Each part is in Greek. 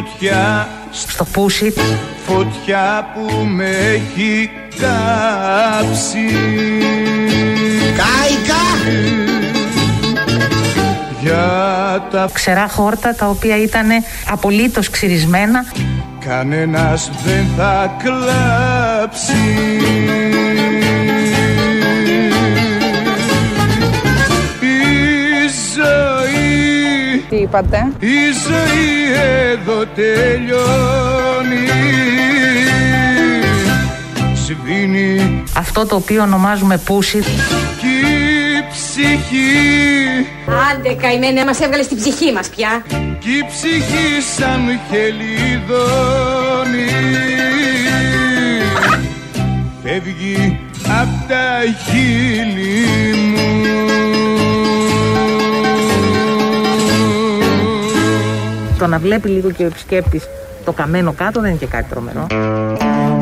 φωτιά. Στο πούσι. Φωτιά που με έχει κάψει. Κάικα! Για τα ξερά χόρτα τα οποία ήταν απολύτως ξυρισμένα. κανένας δεν θα κλάψει Τι είπατε. η ζωή εδώ τελειώνει. Σβήνει. Αυτό το οποίο ονομάζουμε πούσι. Κι η ψυχή. Άντε καημένε, μας έβγαλες στην ψυχή μας πια. κι η ψυχή σαν χελιδόνι. Φεύγει απ' τα χείλη το να βλέπει λίγο και ο επισκέπτης το καμένο κάτω δεν είναι και κάτι τρομερό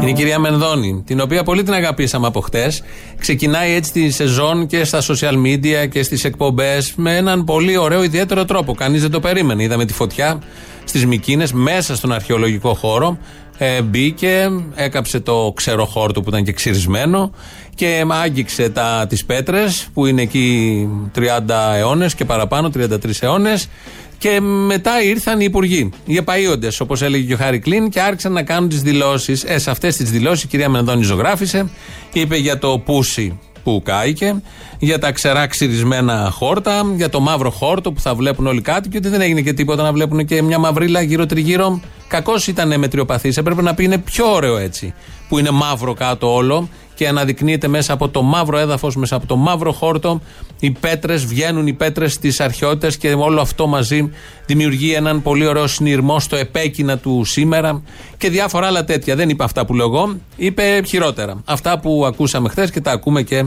Είναι η κυρία Μενδώνη, την οποία πολύ την αγαπήσαμε από χτες. Ξεκινάει έτσι τη σεζόν και στα social media και στις εκπομπές με έναν πολύ ωραίο ιδιαίτερο τρόπο. Κανείς δεν το περίμενε. Είδαμε τη φωτιά στις Μικίνες, μέσα στον αρχαιολογικό χώρο. Ε, μπήκε, έκαψε το ξεροχόρτο που ήταν και ξυρισμένο και άγγιξε τα, τις πέτρες που είναι εκεί 30 αιώνες και παραπάνω, 33 αιώνες και μετά ήρθαν οι υπουργοί, οι επαείοντες, όπως έλεγε και ο Χάρη Κλίν, και άρχισαν να κάνουν τις δηλώσεις. Ε, σε αυτές τις δηλώσεις η κυρία Μενδώνη ζωγράφησε, είπε για το πούσι που κάηκε, για τα ξερά ξυρισμένα χόρτα, για το μαύρο χόρτο που θα βλέπουν όλοι κάτι και ότι δεν έγινε και τίποτα να βλέπουν και μια μαυρίλα γύρω-τριγύρω. Κακώς ήταν μετριοπαθής. Έπρεπε να πει είναι πιο ωραίο έτσι. Που είναι μαύρο κάτω όλο και αναδεικνύεται μέσα από το μαύρο έδαφος, μέσα από το μαύρο χόρτο. Οι πέτρες βγαίνουν, οι πέτρες της αρχαιότητας και όλο αυτό μαζί δημιουργεί έναν πολύ ωραίο συνειρμό στο επέκεινα του σήμερα και διάφορα άλλα τέτοια. Δεν είπε αυτά που λέω εγώ, είπε χειρότερα. Αυτά που ακούσαμε χθες και τα ακούμε και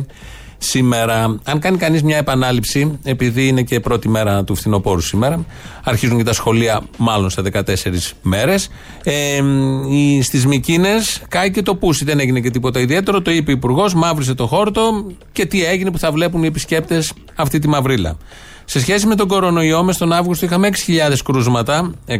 σήμερα. Αν κάνει κανείς μια επανάληψη, επειδή είναι και πρώτη μέρα του φθινοπόρου σήμερα, αρχίζουν και τα σχολεία μάλλον σε 14 μέρες. Ε, Στις Μικίνες κάει και το πούσι, δεν έγινε και τίποτα ιδιαίτερο. Το είπε ο Υπουργός, μαύρισε το χόρτο και τι έγινε που θα βλέπουν οι επισκέπτες αυτή τη μαυρίλα. Σε σχέση με τον κορονοϊό, μες τον Αύγουστο είχαμε 6.000 κρούσματα. 6.000.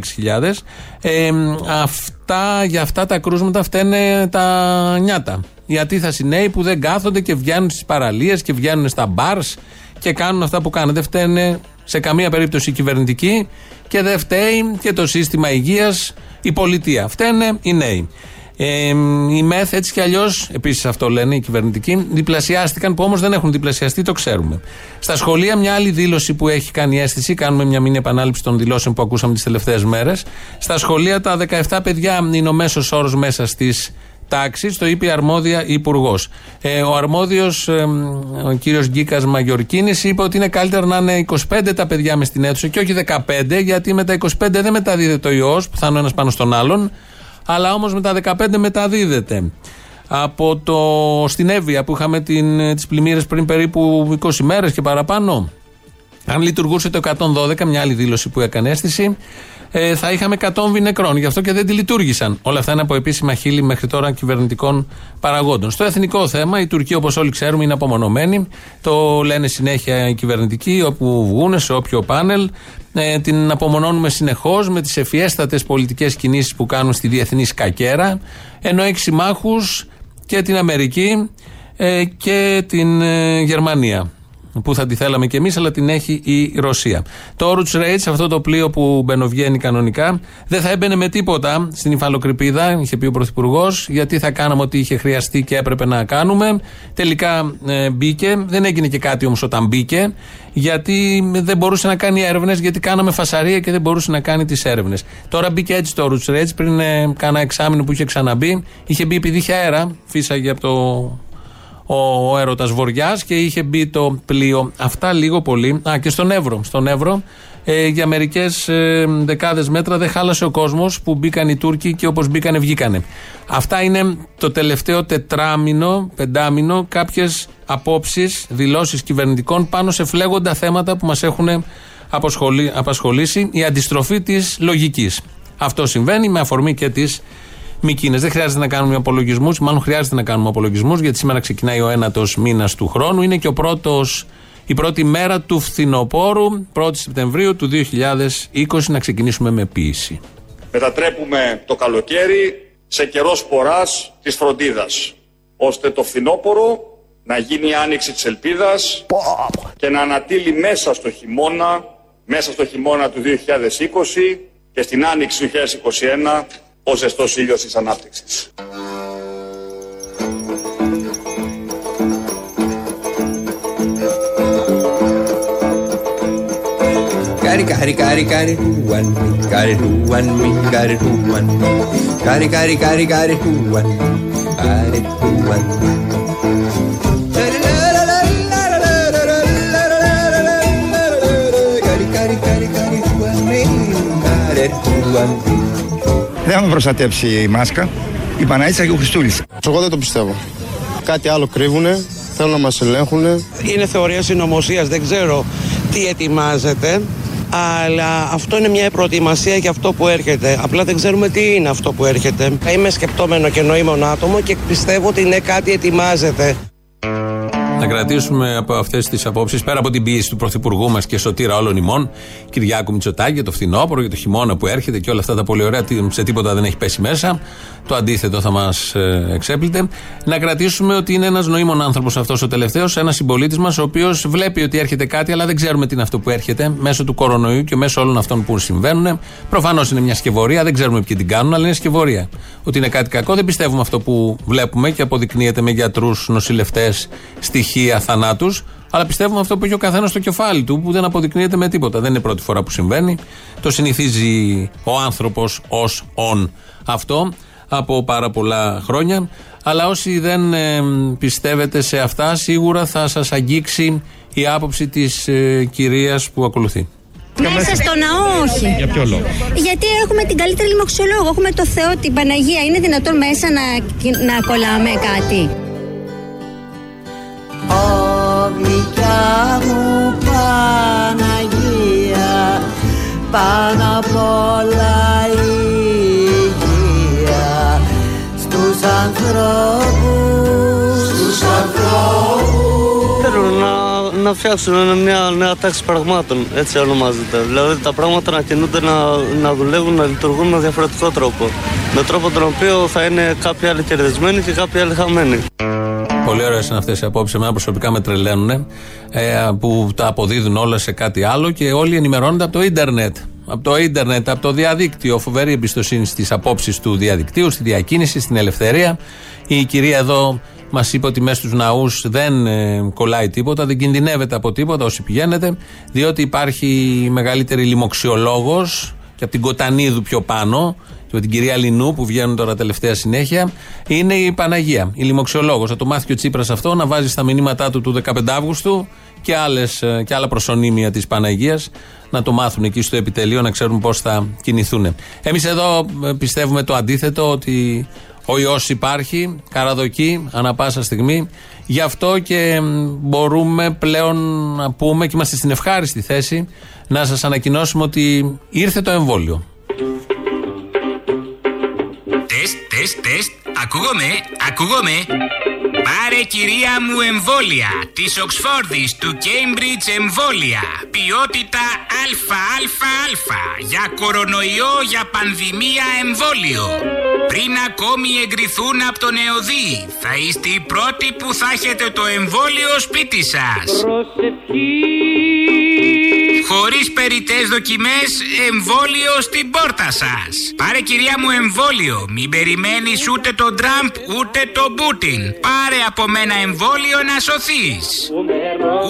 Ε, αυτά, για αυτά τα κρούσματα φταίνε τα νιάτα. Οι ατίθασοι νέοι που δεν κάθονται και βγαίνουν στις παραλίες και βγαίνουν στα μπαρς και κάνουν αυτά που κάνουν. Δεν φταίνε σε καμία περίπτωση οι κυβερνητικοί και δεν φταίει και το σύστημα υγείας, η πολιτεία. Φταίνε οι νέοι. Ε, οι ΜΕΘ έτσι κι αλλιώς, επίσης αυτό λένε οι κυβερνητικοί, διπλασιάστηκαν που όμως δεν έχουν διπλασιαστεί, το ξέρουμε. Στα σχολεία, μια άλλη δήλωση που έχει κάνει αίσθηση, κάνουμε μια μήνυ επανάληψη των δηλώσεων που ακούσαμε τις τελευταίες μέρες. Στα σχολεία, τα 17 παιδιά είναι ο μέσος όρος μέσα στις τάξεις, το είπε η αρμόδια υπουργός. Ε, ο αρμόδιος, ε, ο κύριος Γκίκας Μαγιορκίνης, είπε ότι είναι καλύτερα να είναι 25 τα παιδιά μες στην αίθουσα και όχι 15, γιατί με τα 25 δεν μεταδίδεται ο ιός, που θα είναι ένας πάνω στον άλλον αλλά όμως με τα 15 μεταδίδεται. Από το στην Εύβοια που είχαμε τις πλημμύρες πριν περίπου 20 μέρες και παραπάνω. Αν λειτουργούσε το 112, μια άλλη δήλωση που έκανε αίσθηση, ε, θα είχαμε 100 νεκρών. Γι' αυτό και δεν τη λειτουργήσαν. Όλα αυτά είναι από επίσημα χείλη μέχρι τώρα κυβερνητικών παραγόντων. Στο εθνικό θέμα, η Τουρκία, όπως όλοι ξέρουμε, είναι απομονωμένη. Το λένε συνέχεια οι κυβερνητικοί, όπου βγουν, σε όποιο πάνελ. Ε, την απομονώνουμε συνεχώς με τις ευφιέστατες πολιτικές κινήσεις που κάνουν στη διεθνή σκακέρα. Ενώ έχει συμμάχου και την Αμερική ε, και την ε, Γερμανία που θα τη θέλαμε κι εμείς, αλλά την έχει η Ρωσία. Το Oruch Rage, αυτό το πλοίο που μπαινοβγαίνει κανονικά, δεν θα έμπαινε με τίποτα στην υφαλοκρηπίδα, είχε πει ο Πρωθυπουργός, γιατί θα κάναμε ό,τι είχε χρειαστεί και έπρεπε να κάνουμε. Τελικά ε, μπήκε, δεν έγινε και κάτι όμως όταν μπήκε, γιατί δεν μπορούσε να κάνει έρευνες, γιατί κάναμε φασαρία και δεν μπορούσε να κάνει τις έρευνες. Τώρα μπήκε έτσι το Oruch Rage, πριν ε, κάνα εξάμεινο που είχε ξαναμπεί, είχε μπει επειδή είχε αέρα, φύσαγε από το ο, ο έρωτας Βοριάς και είχε μπει το πλοίο. Αυτά λίγο πολύ. Α, και στον Εύρο. Στον Εύρο ε, για μερικές ε, δεκάδες μέτρα δεν χάλασε ο κόσμος που μπήκαν οι Τούρκοι και όπως μπήκανε βγήκανε. Αυτά είναι το τελευταίο τετράμινο, πεντάμινο, κάποιες απόψεις, δηλώσεις κυβερνητικών πάνω σε φλέγοντα θέματα που μας έχουν απασχολήσει. Η αντιστροφή της λογικής. Αυτό συμβαίνει με αφορμή και τη Μικίνε. Δεν χρειάζεται να κάνουμε απολογισμούς, μάλλον χρειάζεται να κάνουμε απολογισμούς, γιατί σήμερα ξεκινάει ο ένατος μήνας του χρόνου. Είναι και ο πρώτος, η πρώτη μέρα του φθινοπόρου, 1η Σεπτεμβρίου του 2020, να ξεκινήσουμε με ποιήση. Μετατρέπουμε το καλοκαίρι σε καιρός σποράς της φροντίδας, ώστε το φθινόπωρο να γίνει η άνοιξη της ελπίδας και να ανατείλει μέσα στο χειμώνα, μέσα στο χειμώνα του 2020 και στην άνοιξη του 2021 όσες το σύλλος ισανάπτεστες. Κάρι-κάρι-κάρι-κάρι-κάρι-κούαν, αν μιν καρι ου αν καρι καρι καρι καρι ου αν ου αν καρι καρι καρι καρι ου αν μιν καρι δεν θα με προστατέψει η μάσκα, η Παναγίτσα και ο Χριστούλης. Εγώ δεν το πιστεύω. Κάτι άλλο κρύβουνε, θέλουν να μας ελέγχουν. Είναι θεωρία συνωμοσίας, δεν ξέρω τι ετοιμάζεται. Αλλά αυτό είναι μια προετοιμασία για αυτό που έρχεται. Απλά δεν ξέρουμε τι είναι αυτό που έρχεται. Είμαι σκεπτόμενο και νοήμων άτομο και πιστεύω ότι είναι κάτι ετοιμάζεται. Να κρατήσουμε από αυτές τις απόψεις, πέρα από την πίεση του Πρωθυπουργού μας και σωτήρα όλων ημών, Κυριάκου Μητσοτάκη, για το φθινόπωρο, για το χειμώνα που έρχεται και όλα αυτά τα πολύ ωραία, σε τίποτα δεν έχει πέσει μέσα. Το αντίθετο θα μας ε, εξέπλητε. Να κρατήσουμε ότι είναι ένας νοήμων άνθρωπος αυτός ο τελευταίος, ένας συμπολίτης μας, ο οποίος βλέπει ότι έρχεται κάτι, αλλά δεν ξέρουμε τι είναι αυτό που έρχεται μέσω του κορονοϊού και μέσω όλων αυτών που συμβαίνουν. Προφανώς είναι μια σκευωρία, δεν ξέρουμε ποιοι την κάνουν, αλλά είναι σκευωρία. Ότι είναι κάτι κακό, δεν πιστεύουμε αυτό που βλέπουμε και αποδεικνύεται με γιατρούς, νοσηλευτές, στοιχεία, θανάτους. Αλλά πιστεύουμε αυτό που έχει ο καθένας στο κεφάλι του, που δεν αποδεικνύεται με τίποτα. Δεν είναι πρώτη φορά που συμβαίνει. Το συνηθίζει ο άνθρωπος ως ον αυτό από πάρα πολλά χρόνια. Αλλά όσοι δεν ε, πιστεύετε σε αυτά, σίγουρα θα σας αγγίξει η άποψη της ε, κυρίας που ακολουθεί. Μέσα στο ναό όχι. Για ποιο λόγο; Γιατί έχουμε την καλύτερη λοιμοξιολόγο. Έχουμε το Θεό, την Παναγία. Είναι δυνατόν μέσα να, να κολλάμε κάτι; Ω γλυκιά μου Παναγία πάνω απ' όλα η υγεία στους ανθρώπους στους ανθρώπους Θέλουν να, να φτιάξουν μια νέα τάξη πραγμάτων, έτσι ονομάζεται. Δηλαδή τα πράγματα να κινούνται, να, να δουλεύουν, να λειτουργούν με διαφορετικό τρόπο. Με τρόπο τον οποίο θα είναι κάποιοι άλλοι κερδισμένοι και κάποιοι άλλοι χαμένοι. Πολύ ωραίες είναι αυτές οι απόψεις. Εμένα προσωπικά με τρελαίνουν ε, που τα αποδίδουν όλα σε κάτι άλλο και όλοι ενημερώνονται από το ίντερνετ. Από το ίντερνετ, από το διαδίκτυο. Φοβερή εμπιστοσύνη στις απόψεις του διαδικτύου, στη διακίνηση, στην ελευθερία. Η κυρία εδώ μας είπε ότι μέσα στους ναούς δεν ε, κολλάει τίποτα, δεν κινδυνεύεται από τίποτα όσοι πηγαίνετε, διότι υπάρχει μεγαλύτερη λοιμοξιολόγος και από την Κοτανίδου πιο πάνω, και με την κυρία Λινού που βγαίνουν τώρα τελευταία συνέχεια, είναι η Παναγία, η λοιμοξιολόγος. Θα το μάθει και ο Τσίπρας αυτό, να βάζει στα μηνύματά του του 15 Αύγουστου και, άλλες, ε, και άλλα προσωνύμια της Παναγίας, να το μάθουν εκεί στο επιτελείο, να ξέρουν πώς θα κινηθούν. Εμείς εδώ ε, πιστεύουμε το αντίθετο, ότι ο ιός υπάρχει, καραδοκεί, ανα πάσα στιγμή. Γι' αυτό και μπορούμε πλέον να πούμε και είμαστε στην ευχάριστη θέση να σας ανακοινώσουμε ότι ήρθε το εμβόλιο. Τεστ, τεστ, τεστ. Ακούγομαι, ακούγομαι. Πάρε κυρία μου εμβόλια της Οξφόρδης του Cambridge εμβόλια. Ποιότητα ΑΑΑ. Για κορονοϊό, για πανδημία εμβόλιο. Πριν ακόμη εγκριθούν από τον ΕΟΔΗ, θα είστε οι πρώτοι που θα έχετε το εμβόλιο σπίτι σας. Χωρίς περιττές δοκιμές, εμβόλιο στην πόρτα σας. Πάρε κυρία μου εμβόλιο. Μην περιμένεις ούτε τον Τραμπ ούτε τον Πούτιν. Πάρε από μένα εμβόλιο να σωθείς.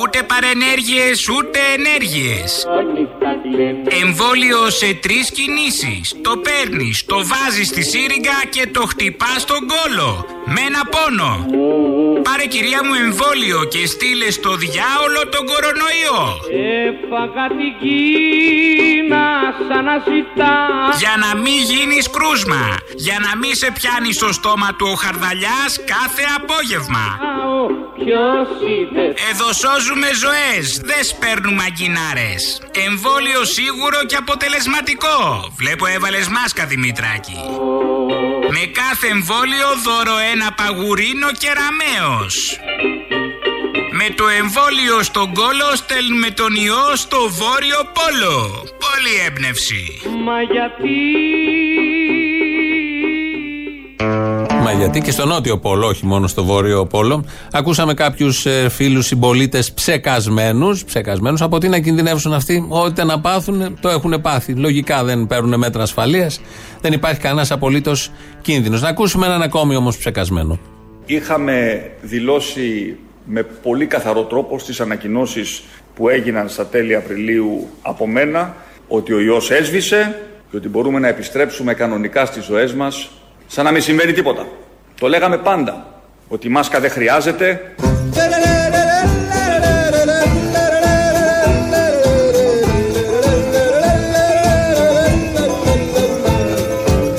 Ούτε παρενέργειες ούτε ενέργειες. Εμβόλιο σε τρεις κινήσεις. Το παίρνεις, το βάζεις στη σύριγγα και το χτυπάς στον κόλο. Με ένα πόνο. Πάρε κυρία μου εμβόλιο και στείλε στο διάολο τον κορονοϊό. Έφαγα την Κίνα σαν να ζητάς Για να μην γίνεις κρούσμα. Για να μην σε πιάνει στο στόμα του ο χαρδαλιάς κάθε απόγευμα. Ποιος είναι Εδώ σώζουμε ζωές, δεν σπέρνουμε αγκινάρες. Εμβόλιο σίγουρο και αποτελεσματικό. Βλέπω έβαλες μάσκα Δημητράκη. Με κάθε εμβόλιο δώρο ένα παγουρίνο κεραμέως. Με το εμβόλιο στον κόλο στέλνουμε τον ιό στο βόρειο πόλο. Πολύ έμπνευση. Μα γιατί γιατί και στο νότιο πόλο, όχι μόνο στο βόρειο πόλο. Ακούσαμε κάποιους ε, φίλους συμπολίτες ψεκασμένους. Ψεκασμένους από τι να κινδυνεύσουν αυτοί. Ό,τι να πάθουν, το έχουν πάθει. Λογικά δεν παίρνουν μέτρα ασφαλείας. Δεν υπάρχει κανένας απολύτως κίνδυνος. Να ακούσουμε έναν ακόμη όμως ψεκασμένο. Είχαμε δηλώσει με πολύ καθαρό τρόπο στις ανακοινώσεις που έγιναν στα τέλη Απριλίου από μένα ότι ο ιός έσβησε και ότι μπορούμε να επιστρέψουμε κανονικά στις ζωές μας σαν να μην συμβαίνει τίποτα. Το λέγαμε πάντα ότι η μάσκα δεν χρειάζεται.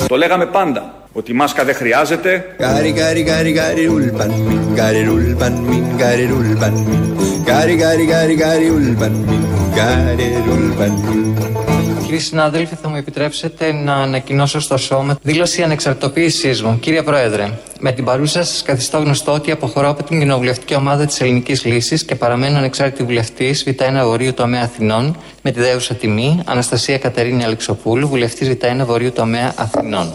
Το λέγαμε πάντα ότι η μάσκα δεν χρειάζεται. Gari gari gari gari ulpan min gari ulpan min gari ulpan min gari gari gari gari ulpan min gari ulpan min Κύριοι συνάδελφοι, θα μου επιτρέψετε να ανακοινώσω στο σώμα δήλωση ανεξαρτητοποίησής μου. Κύριε Πρόεδρε, με την παρούσα σας καθιστώ γνωστό ότι αποχωρώ από την κοινοβουλευτική ομάδα της Ελληνικής Λύσης και παραμένω ανεξάρτητη βουλευτής Β1 Βορείου τομέα Αθηνών με τη δέουσα τιμή Αναστασία Κατερίνη Αλεξοπούλου, βουλευτής Β1 Βορείου τομέα Αθηνών.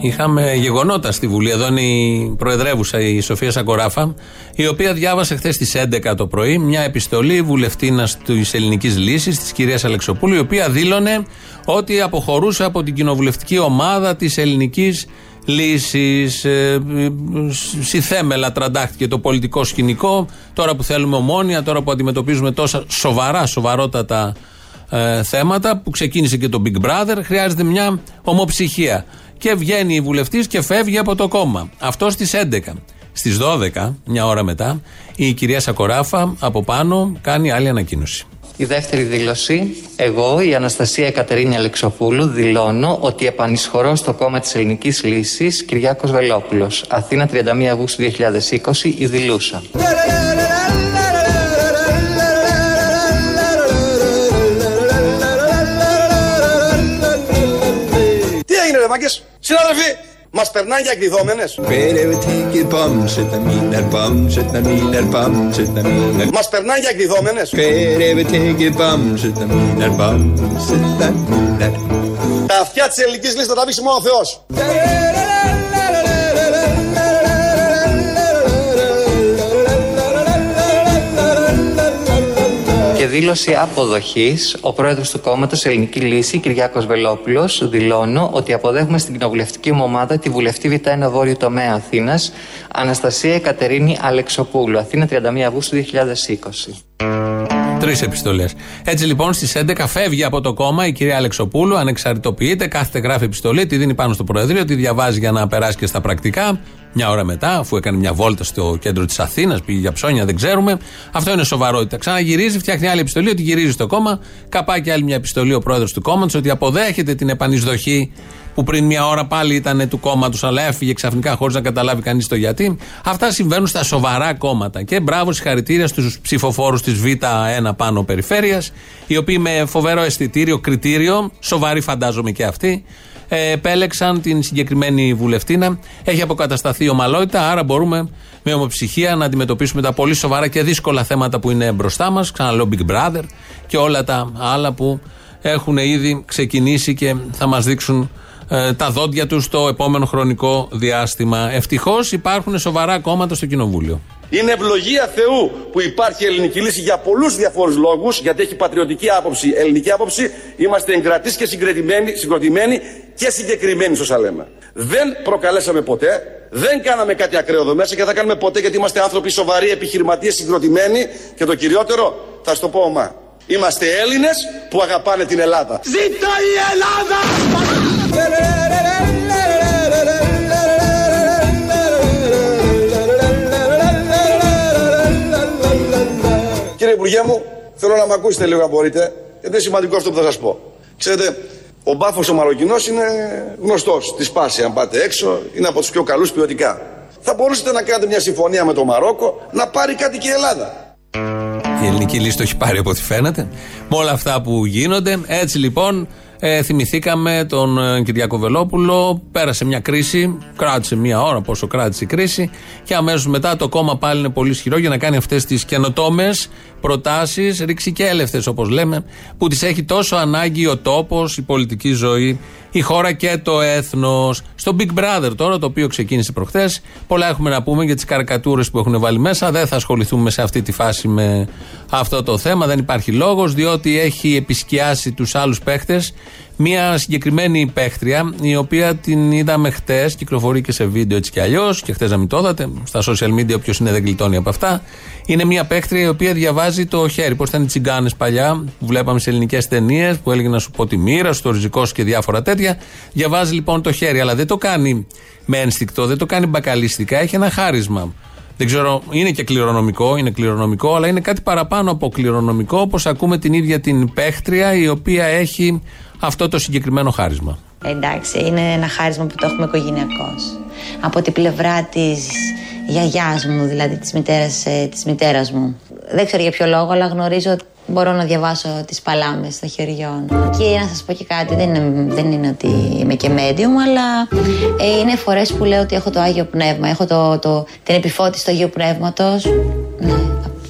Είχαμε γεγονότα στη Βουλή. Εδώ είναι η Προεδρεύουσα, η Σοφία Σακοράφα, η οποία διάβασε χθες στις 11 το πρωί μια επιστολή βουλευτήνα της Ελληνικής Λύσης, της κυρίας Αλεξοπούλου, η οποία δήλωνε ότι αποχωρούσε από την κοινοβουλευτική ομάδα της Ελληνικής Λύσης. Ε, θέμελα τραντάχτηκε το πολιτικό σκηνικό. Τώρα που θέλουμε ομόνια, τώρα που αντιμετωπίζουμε τόσα σοβαρά, σοβαρότατα ε, θέματα, που ξεκίνησε και το Big Brother, χρειάζεται μια ομοψυχία και βγαίνει η βουλευτή και φεύγει από το κόμμα. Αυτό στι 11. Στι 12, μια ώρα μετά, η κυρία Σακοράφα από πάνω κάνει άλλη ανακοίνωση. Η δεύτερη δήλωση. Εγώ, η Αναστασία Κατερίνη Αλεξοπούλου, δηλώνω ότι επανεισχωρώ στο κόμμα τη Ελληνική Λύση Κυριάκο Βελόπουλο. Αθήνα 31 Αυγούστου 2020, η Δηλούσα. Τι έγινε, ρε μάγκες. Συνάδελφοι, μας περνάνε για εκδιδόμενες. Μας περνάνε για εκδιδόμενες. Τα αυτιά της ελληνικής λύσης θα τα βήξει μόνο ο Θεός. Δήλωση αποδοχής, ο πρόεδρος του κόμματος Ελληνική Λύση, Κυριάκος Βελόπουλος, δηλώνω ότι αποδέχομαι στην κοινοβουλευτική μου ομάδα τη βουλευτή Β1 Βόρειο Τομέα Αθήνας, Αναστασία Εκατερίνη Αλεξοπούλου, Αθήνα 31 Αυγούστου 2020. Τρεις επιστολές. Έτσι λοιπόν στις 11 φεύγει από το κόμμα η κυρία Αλεξοπούλου, ανεξαρτητοποιείται, κάθεται γράφει επιστολή, τη δίνει πάνω στο Προεδρείο, τη διαβάζει για να περάσει και στα πρακτικά. Μια ώρα μετά, αφού έκανε μια βόλτα στο κέντρο της Αθήνας, πήγε για ψώνια, δεν ξέρουμε. Αυτό είναι σοβαρότητα. Ξαναγυρίζει, φτιάχνει άλλη επιστολή ότι γυρίζει στο κόμμα. Καπάκι άλλη μια επιστολή ο πρόεδρος του κόμματος ότι αποδέχεται την επανεισδοχή που πριν μια ώρα πάλι ήταν του κόμματος, αλλά έφυγε ξαφνικά χωρίς να καταλάβει κανείς το γιατί. Αυτά συμβαίνουν στα σοβαρά κόμματα. Και μπράβο, συγχαρητήρια στους ψηφοφόρους της Β1 πάνω περιφέρειας, οι οποίοι με φοβερό αισθητήριο, κριτήριο, σοβαροί φαντάζομαι και αυτοί, ε, επέλεξαν την συγκεκριμένη βουλευτήνα. Έχει αποκατασταθεί ομαλότητα, άρα μπορούμε με ομοψυχία να αντιμετωπίσουμε τα πολύ σοβαρά και δύσκολα θέματα που είναι μπροστά μας. Ξαναλέω Big Brother και όλα τα άλλα που έχουν ήδη ξεκινήσει και θα μας δείξουν ε, τα δόντια τους στο επόμενο χρονικό διάστημα. Ευτυχώς υπάρχουν σοβαρά κόμματα στο Κοινοβούλιο. Είναι ευλογία Θεού που υπάρχει η ελληνική λύση για πολλούς διαφόρους λόγους, γιατί έχει πατριωτική άποψη, ελληνική άποψη. Είμαστε εγκρατείς και συγκροτημένοι, συγκροτημένοι και συγκεκριμένοι, όσα λέμε. Δεν προκαλέσαμε ποτέ, δεν κάναμε κάτι ακραίο εδώ μέσα και δεν θα κάνουμε ποτέ γιατί είμαστε άνθρωποι σοβαροί, επιχειρηματίες, συγκροτημένοι και το κυριότερο, θα σου το πω ομά. Είμαστε Έλληνες που αγαπάνε την Ελλάδα. Ζήτω η Ελλάδα! Υπουργέ μου, θέλω να με ακούσετε λίγο αν μπορείτε, γιατί είναι σημαντικό αυτό που θα σας πω. Ξέρετε, ο μπάφος ο Μαροκινός είναι γνωστός. Τη σπάση αν πάτε έξω, είναι από τους πιο καλούς ποιοτικά. Θα μπορούσατε να κάνετε μια συμφωνία με το Μαρόκο, να πάρει κάτι και η Ελλάδα. Η ελληνική λύση το έχει πάρει από ό,τι φαίνεται. Με όλα αυτά που γίνονται. Έτσι λοιπόν Ε, θυμηθήκαμε τον ε, Κυριακό Βελόπουλο. Πέρασε μια κρίση, κράτησε μια ώρα πόσο κράτησε η κρίση. Και αμέσως μετά το κόμμα πάλι είναι πολύ ισχυρό για να κάνει αυτές τις καινοτόμες προτάσεις, ρηξικέλευτε όπως λέμε, που τις έχει τόσο ανάγκη ο τόπος, η πολιτική ζωή, η χώρα και το έθνος. Στο Big Brother τώρα, το οποίο ξεκίνησε προχθές, πολλά έχουμε να πούμε για τις καρικατούρες που έχουν βάλει μέσα. Δεν θα ασχοληθούμε σε αυτή τη φάση με αυτό το θέμα. Δεν υπάρχει λόγος, διότι έχει επισκιάσει τους άλλους παίχτες μια συγκεκριμένη παίχτρια, η οποία την είδαμε χτες, κυκλοφορεί και σε βίντεο έτσι κι αλλιώς, και χτες να μην το είδατε, στα social media, όποιος είναι δεν γλιτώνει από αυτά. Είναι μια παίχτρια η οποία διαβάζει το χέρι. Πώς ήταν οι τσιγκάνες παλιά, που βλέπαμε σε ελληνικές ταινίες, που έλεγε να σου πω τη μοίρα, στο ριζικό και διάφορα τέτοια. Διαβάζει λοιπόν το χέρι, αλλά δεν το κάνει με ένστικτο, δεν το κάνει μπακαλιστικά, έχει ένα χάρισμα. Δεν ξέρω, είναι και κληρονομικό, είναι κληρονομικό, αλλά είναι κάτι παραπάνω από κληρονομικό, όπως ακούμε την ίδια την παίχτρια, η οποία έχει αυτό το συγκεκριμένο χάρισμα. Εντάξει, είναι ένα χάρισμα που το έχουμε οικογενειακώς. Από την πλευρά της γιαγιάς μου, δηλαδή της μητέρας της μητέρας μου. Δεν ξέρω για ποιο λόγο, αλλά γνωρίζω ότι μπορώ να διαβάσω τις παλάμες των χεριών. Και να σας πω και κάτι, δεν είναι, δεν είναι ότι είμαι και medium, αλλά ε, είναι φορές που λέω ότι έχω το Άγιο Πνεύμα, έχω το, το, την επιφώτιση του Αγίου Πνεύματος. Ναι,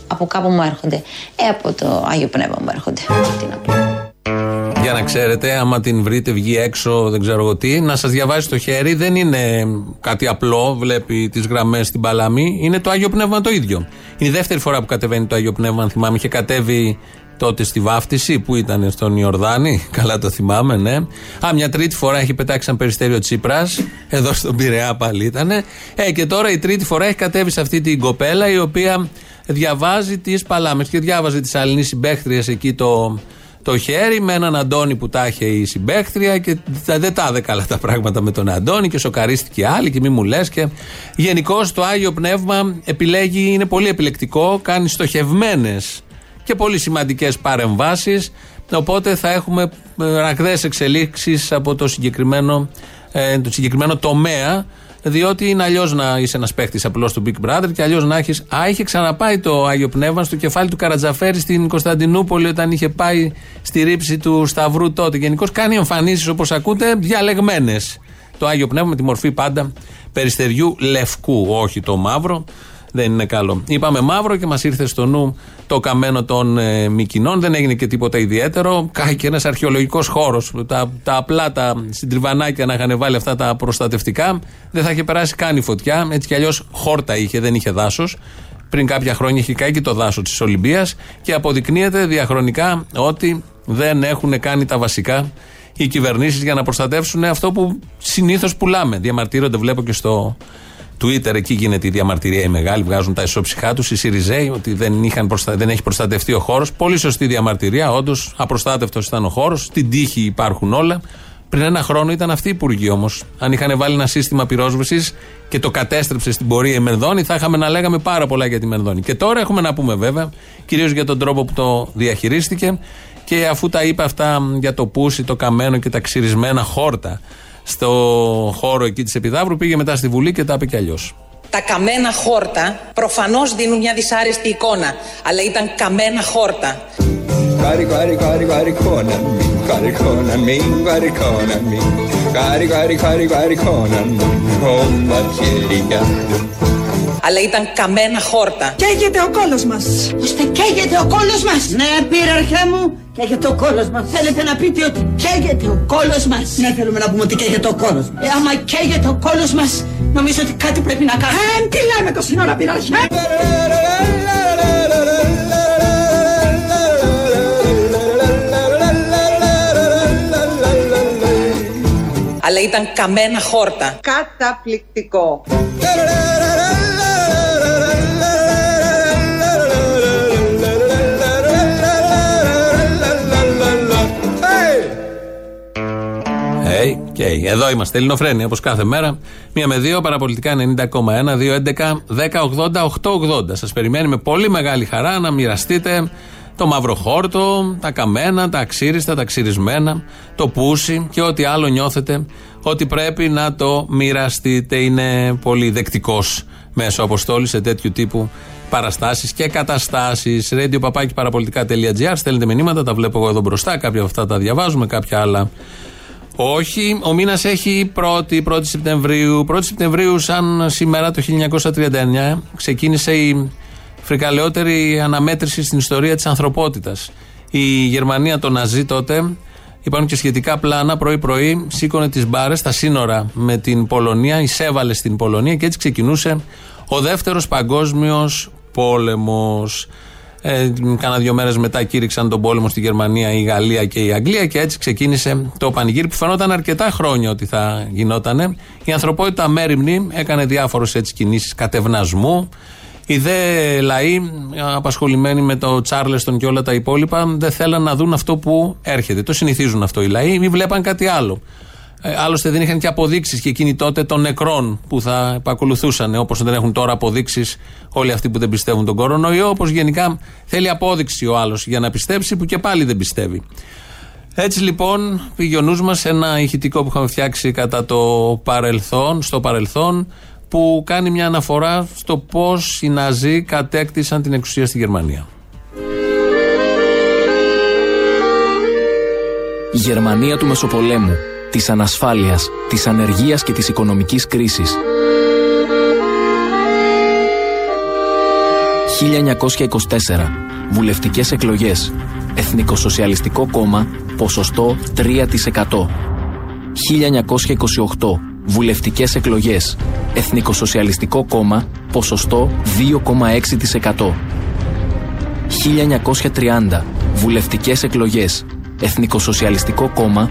από κάπου μου έρχονται. Ε, από το Άγιο Πνεύμα μου έρχονται. Τι να πω. Για να ξέρετε, άμα την βρείτε, βγει έξω, δεν ξέρω εγώ τι, να σας διαβάζει το χέρι δεν είναι κάτι απλό, βλέπει τις γραμμές στην παλαμή, είναι το Άγιο Πνεύμα το ίδιο. Είναι η δεύτερη φορά που κατεβαίνει το Άγιο Πνεύμα, αν θυμάμαι. Είχε κατέβει τότε στη βάφτιση που ήταν στον Ιορδάνη, καλά το θυμάμαι, ναι. Α, μια τρίτη φορά έχει πετάξει ένα περιστέριο Τσίπρας, εδώ στον Πειραιά πάλι ήταν. Ε, και τώρα η τρίτη φορά έχει κατέβει σε αυτή την κοπέλα η οποία διαβάζει τις παλάμες και διάβαζε τις Αλληνή συμπαίχτριες εκεί το το χέρι με έναν Αντώνη που τα είχε η συμπαίχτρια και δεν τα είδε καλά τα πράγματα με τον Αντώνη και σοκαρίστηκε άλλη και μη μου λες. Και γενικώ το Άγιο Πνεύμα επιλέγει, είναι πολύ επιλεκτικό, κάνει στοχευμένες και πολύ σημαντικές παρεμβάσεις. Οπότε θα έχουμε ραγδαίες εξελίξεις από το συγκεκριμένο, ε, το συγκεκριμένο τομέα διότι είναι αλλιώς να είσαι ένας παίχτης απλός του Big Brother και αλλιώς να έχει. Α, είχε ξαναπάει το Άγιο Πνεύμα στο κεφάλι του Καρατζαφέρη στην Κωνσταντινούπολη όταν είχε πάει στη ρήψη του Σταυρού τότε. Γενικώς κάνει εμφανίσεις όπως ακούτε διαλεγμένες. Το Άγιο Πνεύμα με τη μορφή πάντα περιστεριού λευκού, όχι το μαύρο. Δεν είναι καλό. Είπαμε μαύρο και μας ήρθε στο νου το καμένο των ε, Μικινών. Δεν έγινε και τίποτα ιδιαίτερο. Κάει και ένας αρχαιολογικός χώρος. Τα, τα απλά τα συντριβανάκια να είχαν βάλει αυτά τα προστατευτικά δεν θα είχε περάσει καν η φωτιά. Έτσι κι αλλιώς χόρτα είχε, δεν είχε δάσος. Πριν κάποια χρόνια είχε κάει και το δάσος της Ολυμπίας και αποδεικνύεται διαχρονικά ότι δεν έχουν κάνει τα βασικά οι κυβερνήσεις για να προστατεύσουν αυτό που συνήθως πουλάμε. Διαμαρτύρονται, βλέπω και στο Twitter, εκεί γίνεται η διαμαρτυρία η μεγάλη, βγάζουν τα ισόψυχά τους. Οι Σιριζέοι ότι δεν, είχαν προστα... δεν έχει προστατευτεί ο χώρος. Πολύ σωστή διαμαρτυρία, όντως. Απροστάτευτος ήταν ο χώρος. Στην τύχη υπάρχουν όλα. Πριν ένα χρόνο ήταν αυτή η υπουργοί όμως. Αν είχαν βάλει ένα σύστημα πυρόσβεσης και το κατέστρεψε στην πορεία η Μενδόνη, θα είχαμε να λέγαμε πάρα πολλά για τη Μενδόνη. Και τώρα έχουμε να πούμε βέβαια, κυρίως για τον τρόπο που το διαχειρίστηκε. Και αφού τα είπε αυτά για το πούσι, το καμένο και τα ξυρισμένα χόρτα στο χώρο εκεί της Επιδαύρου, πήγε μετά στη Βουλή και τα είπε κι αλλιώς. Τα καμένα χόρτα προφανώς δίνουν μια δυσάρεστη εικόνα, αλλά ήταν καμένα χόρτα. Αλλά ήταν καμένα χόρτα. Καίγεται ο κόλος μας. Ώστε καίγεται ο κόλος μας. Ναι, πήρε μου, Καίγεται ο κόλος μας. Θέλετε να πείτε ότι καίγεται ο κόλος μας. Ναι, θέλουμε να πούμε ότι καίγεται ο κόλος μας. Ε, άμα καίγεται ο κόλος μας, νομίζω ότι κάτι πρέπει να κάνουμε. Ε, τι λέμε το σύνορα πειράζει. Αλλά ήταν καμένα χόρτα. Καταπληκτικό. Okay. Εδώ είμαστε, Ελληνοφρένοι, όπως κάθε μέρα. Μία με δύο, παραπολιτικά 90,1, 2, 11, 10, 80, 8, 80. Σας περιμένει με πολύ μεγάλη χαρά να μοιραστείτε το μαύρο χόρτο, τα καμένα, τα αξίριστα, τα ξυρισμένα, το πούσι και ό,τι άλλο νιώθετε ότι πρέπει να το μοιραστείτε. Είναι πολύ δεκτικός μέσω αποστόλης σε τέτοιου τύπου παραστάσεις και καταστάσεις. Radio παπάκι παραπολιτικά.gr. Στέλνετε μηνύματα, τα βλέπω εγώ εδώ μπροστά. Κάποια από αυτά τα διαβάζουμε, κάποια άλλα όχι. Ο μήνας έχει 1η, 1η Σεπτεμβρίου. 1η Σεπτεμβρίου, σαν σήμερα το 1939, ξεκίνησε η φρικαλαιότερη αναμέτρηση στην ιστορία της ανθρωπότητας. Η Γερμανία, το Ναζί τότε, Υπάρχουν και σχετικά πλάνα πρωί-πρωί. Σήκωνε τις μπάρες στα σύνορα με την Πολωνία, εισέβαλε στην Πολωνία και έτσι ξεκινούσε ο δεύτερος παγκόσμιος πόλεμος. Ε, κάνα δύο μέρες μετά κήρυξαν τον πόλεμο στη Γερμανία η Γαλλία και η Αγγλία και έτσι ξεκίνησε το πανηγύρι που φαινόταν αρκετά χρόνια ότι θα γινότανε. Η ανθρωπότητα μέρημνη έκανε διάφορες έτσι κινήσεις κατευνασμού. Οι δε λαοί, απασχολημένοι με το Τσάρλεστον και όλα τα υπόλοιπα, δεν θέλαν να δουν αυτό που έρχεται. Το συνηθίζουν αυτό οι λαοί, ή βλέπαν κάτι άλλο. Ε, άλλωστε δεν είχαν και αποδείξεις και εκείνοι τότε των νεκρών που θα επακολουθούσαν, όπως δεν έχουν τώρα αποδείξεις όλοι αυτοί που δεν πιστεύουν τον κορονοϊό. Όπως γενικά θέλει απόδειξη ο άλλος για να πιστέψει, που και πάλι δεν πιστεύει. Έτσι λοιπόν πήγε ο νους μας σε ένα ηχητικό που είχαμε φτιάξει κατά το παρελθόν, στο παρελθόν, που κάνει μια αναφορά στο πώς οι Ναζί κατέκτησαν την εξουσία στη Γερμανία. Η Γερμανία του Μεσοπολέμου, της ανασφάλειας, της ανεργίας και της οικονομικής κρίσης. 1924. Βουλευτικές εκλογές. Εθνικοσοσιαλιστικό κόμμα, ποσοστό 3%. 1928. Βουλευτικές εκλογές. Εθνικοσοσιαλιστικό κόμμα, ποσοστό 2,6%. 1930. Βουλευτικές εκλογές. Εθνικοσοσιαλιστικό κόμμα,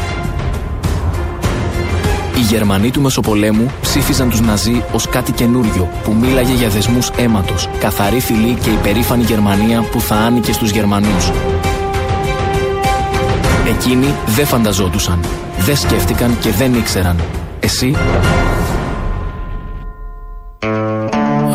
Οι Γερμανοί του Μεσοπολέμου ψήφιζαν τους Ναζί ως κάτι καινούριο που μίλαγε για δεσμούς αίματος, καθαρή φυλή και υπερήφανη Γερμανία που θα άνοικε στους Γερμανούς. Εκείνοι δεν φανταζόντουσαν, δεν σκέφτηκαν και δεν ήξεραν. Εσύ...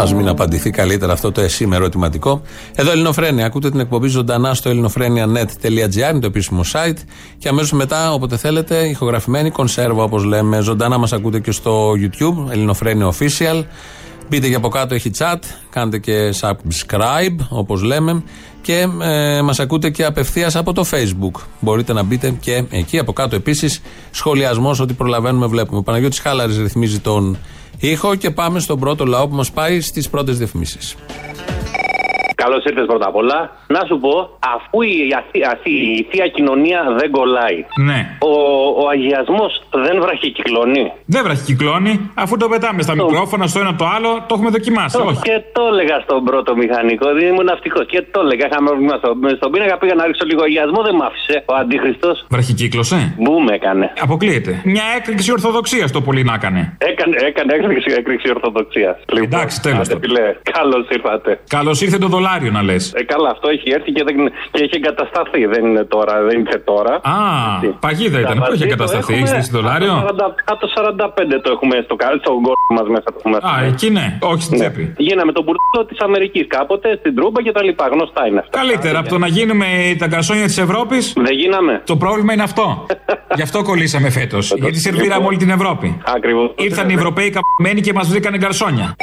Α μην απαντηθεί καλύτερα αυτό το εσύ με ερωτηματικό. Εδώ Ελληνοφρένια. Ακούτε την εκπομπή ζωντανά στο ελληνοφρένια.net.gr, είναι το επίσημο site. Και αμέσως μετά, όποτε θέλετε, ηχογραφημένη κονσέρβα, όπως λέμε. Ζωντανά μας ακούτε και στο YouTube, Ελληνοφρένια Official. Μπείτε και από κάτω, έχει chat. Κάντε και subscribe, όπως λέμε. Και ε, μας ακούτε και απευθείας από το Facebook. Μπορείτε να μπείτε και εκεί. Από κάτω επίσης σχολιασμός, ότι προλαβαίνουμε, βλέπουμε. Ο Παναγιώτης Χάλαρης ρυθμίζει τον ήχο και πάμε στον πρώτο λαό που μας πάει στις πρώτες διαφημίσεις. Καλώς ήρθες πρώτα απ' όλα. Να σου πω, αφού η, η, η θεία κοινωνία δεν κολλάει, Ναι. ο, ο αγιασμός δεν βραχικυκλώνει. Δεν βραχικυκλώνει, αφού το πετάμε στα μικρόφωνα στο ένα το άλλο, το έχουμε δοκιμάσει. Όχι. Και το έλεγα στον πρώτο μηχανικό, δεν ήμουν ναυτικός. Και το έλεγα, είχαμε πρόβλημα στο, στον πίνακα, πήγα να ρίξω λίγο αγιασμό, δεν μ' άφησε. Ο αντίχρηστο. Βραχικύκλωσε; Μπούμ έκανε. Αποκλείεται. Μια έκρηξη ορθοδοξίας το πολύ να έκανε. Έκανε, έκανε έκρηξη, έκρηξη ορθοδοξίας. Εντάξει, τέλος το. Καλώς ήρθατε. Καλώς ήρθε το δολάριο να λες. Ε, καλά, αυτό έχει έρθει και, δεν, και έχει εγκατασταθεί. Δεν είναι τώρα, δεν ήρθε τώρα. Α, παγίδα ήταν. Πού είχε εγκατασταθεί, έχεις στήσει δολάριο. Από το 45 το έχουμε στο, κα- στον κόσμο μας μέσα. Το έχουμε. Α, εκεί ναι, όχι στην τσέπη. Γίναμε τον μπουρδό της Αμερικής κάποτε, στην Τρούμπα και τα λοιπά. Γνωστά είναι αυτά. Καλύτερα από το να γίνουμε τα γκαρσόνια της Ευρώπης. Δεν γίναμε. Το πρόβλημα είναι αυτό. Γι' αυτό κολλήσαμε φέτος. Γιατί σερβίραμε όλη την Ευρώπη. Ακριβώς. Ήρθαν οι Ευρωπαίοι καπημένοι και μας βρήκανε γκαρσόνια.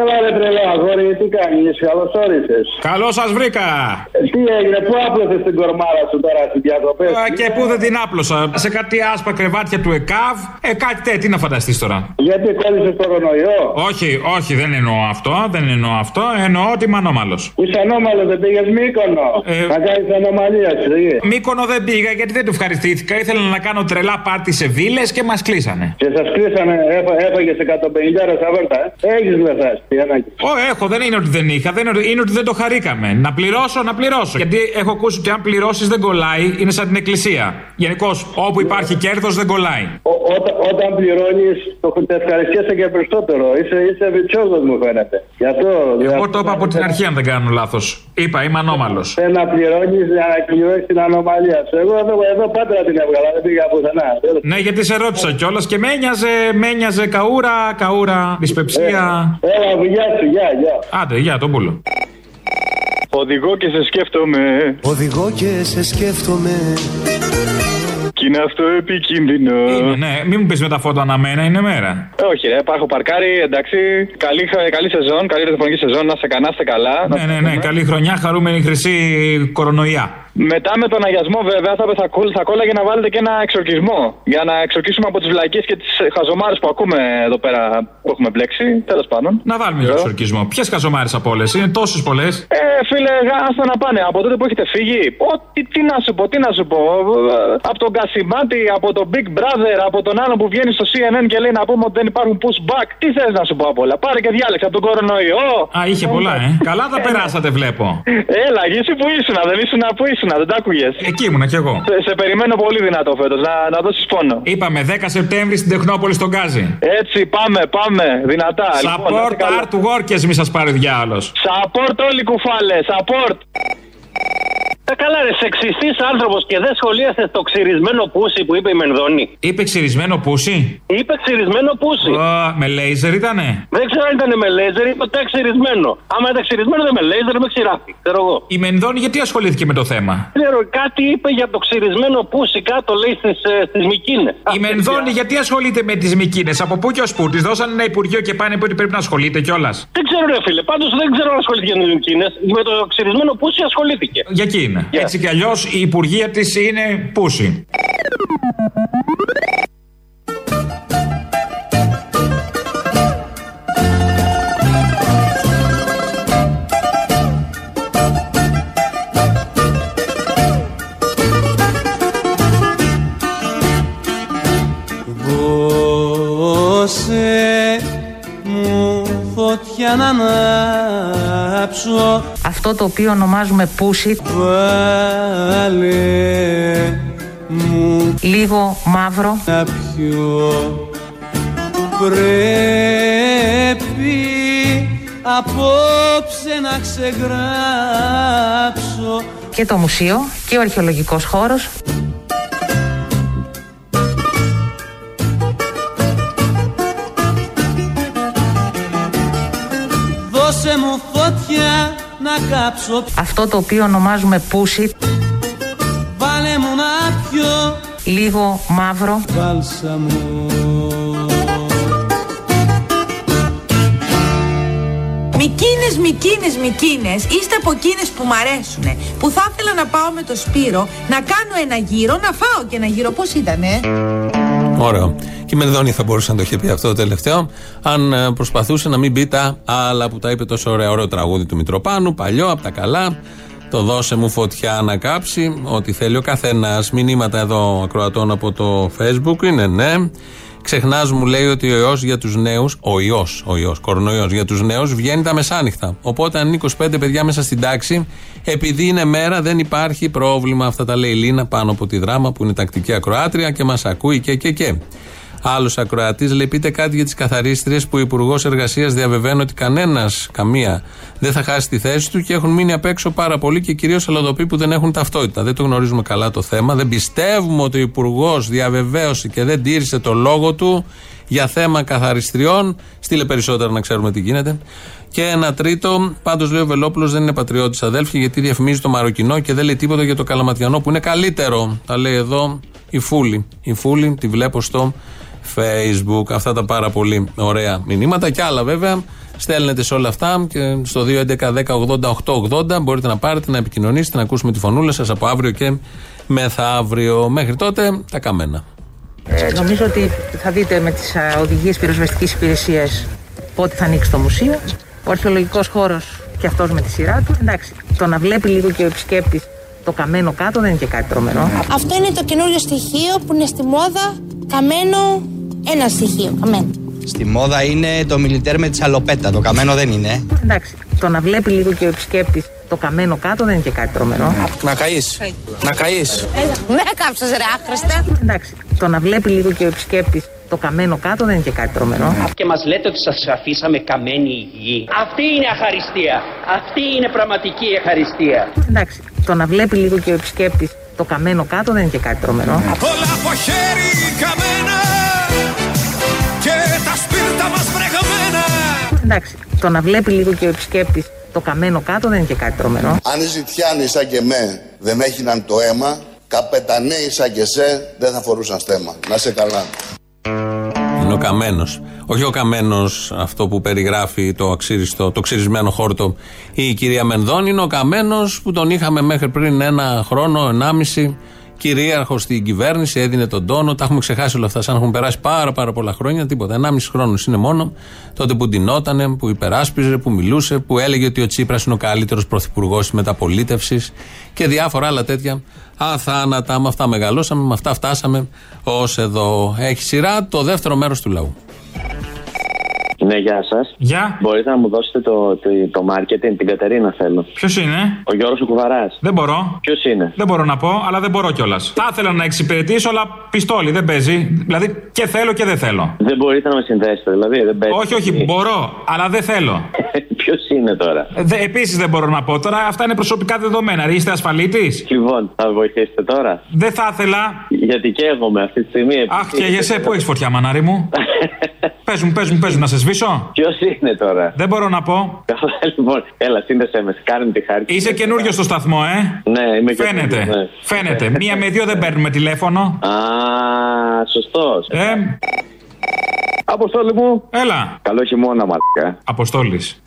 Έλα ρε τρελό αγόρι, τι κάνεις, καλώς όρισες. Καλώς σας βρήκα. Ε, Τι έγινε, πού άπλωσες την κορμάρα σου τώρα στις διακοπές; Α, Και πού δεν την άπλωσα. Σε κάτι άσπα κρεβάτια του ΕΚΑΒ. Ε, κάτι τέτοιο, τι να φανταστείς τώρα. Γιατί κόλλησες το κορονοϊό; Όχι, όχι, δεν εννοώ αυτό. Δεν εννοώ αυτό. Εννοώ ότι είμαι ανώμαλος. Είσαι ανώμαλος, δεν πήγες Μύκονο; Ε, Να κάνεις ανομαλία σου, ή; Μήκονο δεν πήγα γιατί δεν του ευχαριστήθηκα. Ήθελα να κάνω τρελά πάρτι σε βίλες και μας κλείσανε. Και σας κλείσανε, έφα, έφαγες 150 σαβέρτα, ε; Έχεις λεφτά, τι ανάγκη. Ω, έχω, δεν είναι ότι δεν είχα. Δεν είναι, ότι- είναι ότι δεν το χαρήκαμε. Να πληρώσω, να πληρώσω. Γιατί έχω ακούσει ότι αν πληρώσεις δεν κολλάει, είναι σαν την εκκλησία. Γενικώς, όπου υπάρχει κέρδος δεν κολλάει. Ό- όταν, όταν πληρώνεις, το το ευχαριστιέσαι και περισσότερο. Είσαι, είσαι βιτσιόδος μου φαίνεται. Γι' αυτό... Εγώ το είπα από την αρχή, αν δεν κάνω λάθος. Είπα, είμαι ανώμαλος. Θέλει να πληρώνεις για να εκπληρώσεις την ανομαλία σου. Εγώ εδώ, εδώ πάντα την έβγαλα, δεν πήγα πουθενά. Ναι, γιατί σε ρώτησα κιόλας και με ένοιαζε, με ένοιαζε καούρα, καούρα, δυσπεψία. Έλα, γεια σου, γεια, γεια. Άντε, γεια, τον πούλο. Οδηγώ και σε σκέφτομαι. Οδηγώ και σε σκέφτομαι. Κι είναι αυτό επικίνδυνο. Είναι, ναι, μην μου πεις με τα φώτα αναμένα, είναι μέρα. Όχι, ρε, έχω παρκάρει, εντάξει. Καλή, καλή σεζόν, καλή ραδιοφωνική σεζόν, να σε κανά, είστε καλά. Ναι, ναι, ναι, καλή χρονιά, χαρούμενη χρυσή κορονοϊά. Μετά με τον αγιασμό, βέβαια, θα, θα, κόλλ- θα κόλλαγε να βάλετε και ένα εξορκισμό. Για να εξορκίσουμε από τις βλακίε και τις χαζομάρες που ακούμε εδώ πέρα που έχουμε μπλέξει. Τέλος πάντων. Να βάλουμε για εξορκισμό. Ποιες καζομάρε από όλες, είναι τόσες πολλές. Ε, φίλε, άστα να πάνε. Από τότε που έχετε φύγει, ό,τι τι να σου πω, τι να σου πω. Από τον Κασιμάτη, από τον Big Brother, από τον άλλο που βγαίνει στο CNN και λέει να πούμε ότι δεν υπάρχουν pushback. Τι θες να σου πω απ' όλα. Πάρε και διάλεξε από τον κορονοϊό. Α, είχε πολλά, ε. Καλά τα περάσατε, βλέπω. Έλα, εσύ που ήσουν, δεν ήσουν που ήσουν, δεν τα άκουγες. Εκεί ήμουνα κι εγώ. Σε, σε περιμένω πολύ δυνατό φέτος, να, να δώσεις πόνο. Είπαμε 10 Σεπτέμβρη στην Τεχνόπολη στον Γκάζι. Έτσι, πάμε, πάμε, δυνατά. Λοιπόν, να είστε Support καλά. artwork, μη σας πάρει ο διάλογο. Support όλοι κουφάλες, support. Ε, καλά, ρε, σεξιστής άνθρωπος και δεν σχολίασε το ξυρισμένο πούσι που είπε η Μενδώνη. Είπε ξυρισμένο πούσι; Είπε ξυρισμένο πούσι. Α, με λέιζερ ήτανε; Δεν ξέρω αν ήταν με λέιζερ ή ποτέ ξυρισμένο. Άμα ήταν ξυρισμένο, δεν με λέιζερ, με ξηράφι. Ξέρω εγώ. Η Μενδώνη γιατί ασχολήθηκε με το θέμα; Ξέρω, κάτι είπε για το ξυρισμένο πούσι κάτω, λέει στις στις Μικίνες. Η Μενδώνη γιατί ασχολείται με τις Μικίνες; Από πού και ως πού; Της δώσανε ένα υπουργείο και πάνε ότι πρέπει να ασχολείται κιόλας. Δεν ξέρω, ρε φίλε. Πάντως δεν ξέρω αν ασχολήθηκε με τις Μικίνες. Με το ξυρισμένο πούσι ασχολήθηκε. Για εκεί είναι. Έτσι κι αλλιώς η υπουργεία της είναι πούσι. Δώσε μου φωτιά να ανάψω Αυτό το οποίο ονομάζουμε πούσι, Βάλε μου λίγο μαύρο, να πιω Πρέπει απόψε να ξεγράψω. Και το μουσείο και ο αρχαιολογικός χώρος. Δώσε μου φωτιά να κάψω. Αυτό το οποίο ονομάζουμε πούσι, Βάλε μου να πιω λίγο μαύρο, Βάλσαμο Μικίνες, μικίνες, μικίνες, είστε από εκείνες που μ' αρέσουνε. Που θα ήθελα να πάω με το Σπύρο, να κάνω ένα γύρο, να φάω και ένα γύρο. Πώς ήτανε; Ωραίο. Και η Μενδώνη θα μπορούσε να το είχε πει αυτό το τελευταίο, αν ε, προσπαθούσε να μην πει τα άλλα που τα είπε τόσο ωραίο, ωραίο τραγούδι του Μητροπάνου, παλιό, από τα καλά. Το δώσε μου φωτιά να κάψει, ό,τι θέλει ο καθένας. Μηνύματα εδώ ακροατών από το Facebook είναι ναι. Ξεχνάς, μου λέει ότι ο ιός για τους νέους, ο ιός, ο ιός, κορονοϊός για τους νέους βγαίνει τα μεσάνυχτα. Οπότε αν είναι 25 παιδιά μέσα στην τάξη, επειδή είναι μέρα δεν υπάρχει πρόβλημα. Αυτά τα λέει η Λίνα πάνω από τη δράμα που είναι τακτική ακροάτρια και μας ακούει και και και. Άλλος ακροατής λέει: Πείτε κάτι για τις καθαρίστριες που ο Υπουργός Εργασίας διαβεβαίνει ότι κανένας, καμία, δεν θα χάσει τη θέση του και έχουν μείνει απ' έξω πάρα πολλοί και κυρίως αλλοδοποί που δεν έχουν ταυτότητα. Δεν το γνωρίζουμε καλά το θέμα. Δεν πιστεύουμε ότι ο Υπουργός διαβεβαίωσε και δεν τήρησε το λόγο του για θέμα καθαριστριών. Στείλε περισσότερα να ξέρουμε τι γίνεται. Και ένα τρίτο, πάντως λέει ο Βελόπουλος δεν είναι πατριώτης αδέλφια γιατί διαφημίζει το Μαροκινό και δεν λέει τίποτα για το Καλαματιανό που είναι καλύτερο. Τα λέει εδώ η Φούλη. Η Φούλη τη βλέπω στο Facebook. Αυτά τα πάρα πολύ ωραία μηνύματα και άλλα βέβαια. Στέλνετε σε όλα αυτά και στο 2.11.10.80.880 μπορείτε να πάρετε, να επικοινωνήσετε, να ακούσουμε τη φωνούλα σας από αύριο και μεθαύριο. Μέχρι τότε τα καμένα. Ε, νομίζω ότι θα δείτε με τις α, οδηγίες πυροσβεστικής υπηρεσίας πότε θα ανοίξει το μουσείο. Ο αρχαιολογικός χώρος και αυτός με τη σειρά του. Εντάξει, το να βλέπει λίγο και ο επισκέπτης το καμένο κάτω δεν είναι και κάτι τρομερό. Αυτό είναι το καινούριο στοιχείο που είναι στη μόδα. Καμένο, ένα στοιχείο. Καμένο. Στη μόδα είναι το μιλιτέρ με τη σαλοπέτα. Το καμένο δεν είναι. Εντάξει, το να βλέπει λίγο και ο επισκέπτης το καμένο κάτω δεν είναι και κάτι τρομερό. Να καείς. Να καείς. Με κάψες ρε άχρηστα. Εντάξει, το να βλέπει λίγο και ο επισκέπτης το καμένο κάτω δεν είναι και κάτι τρομερό. Και μας λέτε ότι σας αφήσαμε καμένη γη. Αυτή είναι αχαριστία. Αυτή είναι πραγματική αχαριστία. Εντάξει, το να βλέπει λίγο και ο επισκέπτης το καμένο κάτω δεν είναι και κάτι τρομερό. Όλα από χέρι καμένα και τα σπίρτα μας βρεγμένα. Εντάξει, το να βλέπει λίγο και ο επισκέπτης το καμένο κάτω δεν είναι και κάτι τρομερό. Αν οι ζητιάνοι σαν και με δεν μέχιναν το αίμα, καπεταναίοι σαν και σε δεν θα φορούσαν στέμα. Να σε καλά. Είναι ο καμένος. Όχι ο καμένος αυτό που περιγράφει το, αξίριστο, το ξυρισμένο χόρτο η κυρία Μενδών. Είναι ο καμένος που τον είχαμε μέχρι πριν ένα χρόνο, ενάμιση. Κυρίαρχο στην κυβέρνηση, έδινε τον τόνο. Τα έχουμε ξεχάσει όλα αυτά, σαν έχουν περάσει πάρα, πάρα πολλά χρόνια. Τίποτα. Ενάμιση χρόνος είναι μόνο. Τότε που ντυνότανε, που υπεράσπιζε, που μιλούσε, που έλεγε ότι ο Τσίπρας είναι ο καλύτερος πρωθυπουργός της μεταπολίτευσης και διάφορα άλλα τέτοια αθάνατα. Με αυτά μεγαλώσαμε, με αυτά φτάσαμε ως εδώ. Έχει σειρά το δεύτερο μέρος του λαού. Ναι, γεια σας. Γεια. Μπορείτε να μου δώσετε το, το, το marketing, την Κατερίνα θέλω. Ποιος είναι; Ο Γιώργος ο Κουβαράς. Δεν μπορώ. Ποιος είναι; Δεν μπορώ να πω, αλλά δεν μπορώ κιόλας. Θα ήθελα να εξυπηρετήσω, αλλά πιστόλι δεν παίζει. Δηλαδή και θέλω και δεν θέλω. Δεν μπορείτε να με συνδέσετε, δηλαδή. Δεν παίζει. Όχι, όχι, μπορώ, αλλά δεν θέλω. Ποιος είναι τώρα; Επίσης δεν μπορώ να πω τώρα, αυτά είναι προσωπικά δεδομένα. Είστε ασφαλίτης; Λοιπόν, θα με βοηθήσετε τώρα; Δεν θα ήθελα. Γιατί καίγομαι αυτή τη στιγμή. Αχ, και για εσέ, πού έχεις φωτιά, μανάρι μου; πες μου, πες μου, πες μου, να σε σβήσω; Ποιος είναι τώρα; Δεν μπορώ να πω. Καλά, λοιπόν, έλα, σύνδεσέ με, κάνε τη χάρη. Είσαι καινούριο στο σταθμό, ε; Ναι, είμαι Φαίνεται. καινούριος, ναι. Φαίνεται. Μία με δύο δεν παίρνουμε τηλέφωνο. Α, σωστός. Ε, Αποστόλη μου. Έλα. Καλό χειμώνα, μαλάκα. Αποστόλης.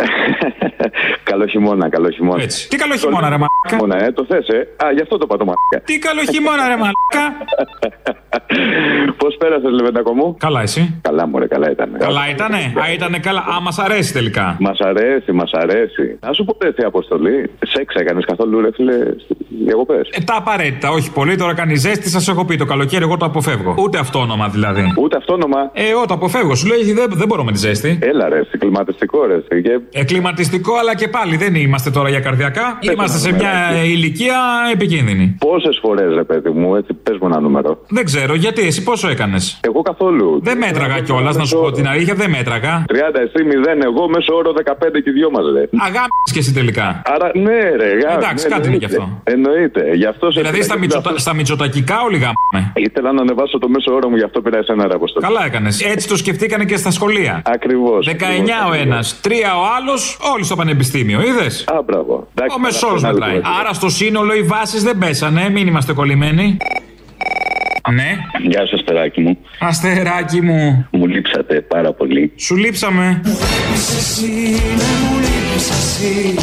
καλό χειμώνα, καλό χειμώνα. Έτσι. Τι καλό χειμώνα, ρε μαλάκα. Χειμώνα, ε, το θες, ε. Α, γι' αυτό το πατώ, μαλάκα. Τι καλό χειμώνα, ρε μαλάκα. Πώς πέρασες, Λεβεντακό μου; Καλά, εσύ; Καλά, μωρέ, καλά ήταν. Καλά ήτανε; Α, ήτανε καλά. Α, μας αρέσει τελικά. Μας αρέσει, μας αρέσει. Να σου πω έτσι, Αποστολή. Σεξ έκανες καθόλου, ρε φίλε, διακοπέ. Ε, τα απαραίτητα, όχι πολύ. Τώρα κάνει ζέστη, σας έχω πει το καλοκαίρι, εγώ το αποφεύγω. Ούτε αυτόνομα δηλαδή. Ούτε αυτόνομα. Ε, εγώ το αποφεύγω. Σου λέει δεν, δεν μπορώ με τη ζέστη. Έλα, ρε, κλιματιστικό, ρε. Και... Εκκλιματιστικό, αλλά και πάλι δεν είμαστε τώρα για καρδιακά. είμαστε σε μια ηλικία επικίνδυνη. Πόσες φορές, ρε παιδί μου, έτσι, πες μου ένα νούμερο. Δεν ξέρω, γιατί εσύ πόσο έκανες; Εγώ καθόλου. Δεν μέτραγα κιόλας, να σου πω την αλήθεια, δεν μέτραγα. 30 εσύ 0, εγώ μέσω όρο 15 και δυο μας, ρε. Αγάπης και εσύ τελικά. Άρα, ναι, ρε, γάμ, Εντάξει, ναι, κάτι είναι γι' αυτό. Εννοείται. Γι αυτό σε Δηλαδή στα, μητσοτα... στα μητσοτακικά όλοι γάμμε. Ήθελα να ανεβάσω το μέσο όρο μου, γι' αυτό πήρα εσένα, ρε Αποστολή. Καλά έκανες. Έτσι το σκεφτήκανε και στα σχολεία. Ακριβώς. 19 ο ένας, 3 ο άλλος, όλοι στο πανεπιστήμιο, είδες; Α, μπράβο. Ο μεσόρο μετράει. Άρα στο σύνολο οι βάσεις δεν πέσανε, μην είμαστε κολλημένοι. Ναι. Γεια σας, αστεράκι μου. Αστεράκι μου. Μου λείψατε πάρα πολύ. Σου λείψαμε. Εσύ να μου λείπεις εσύ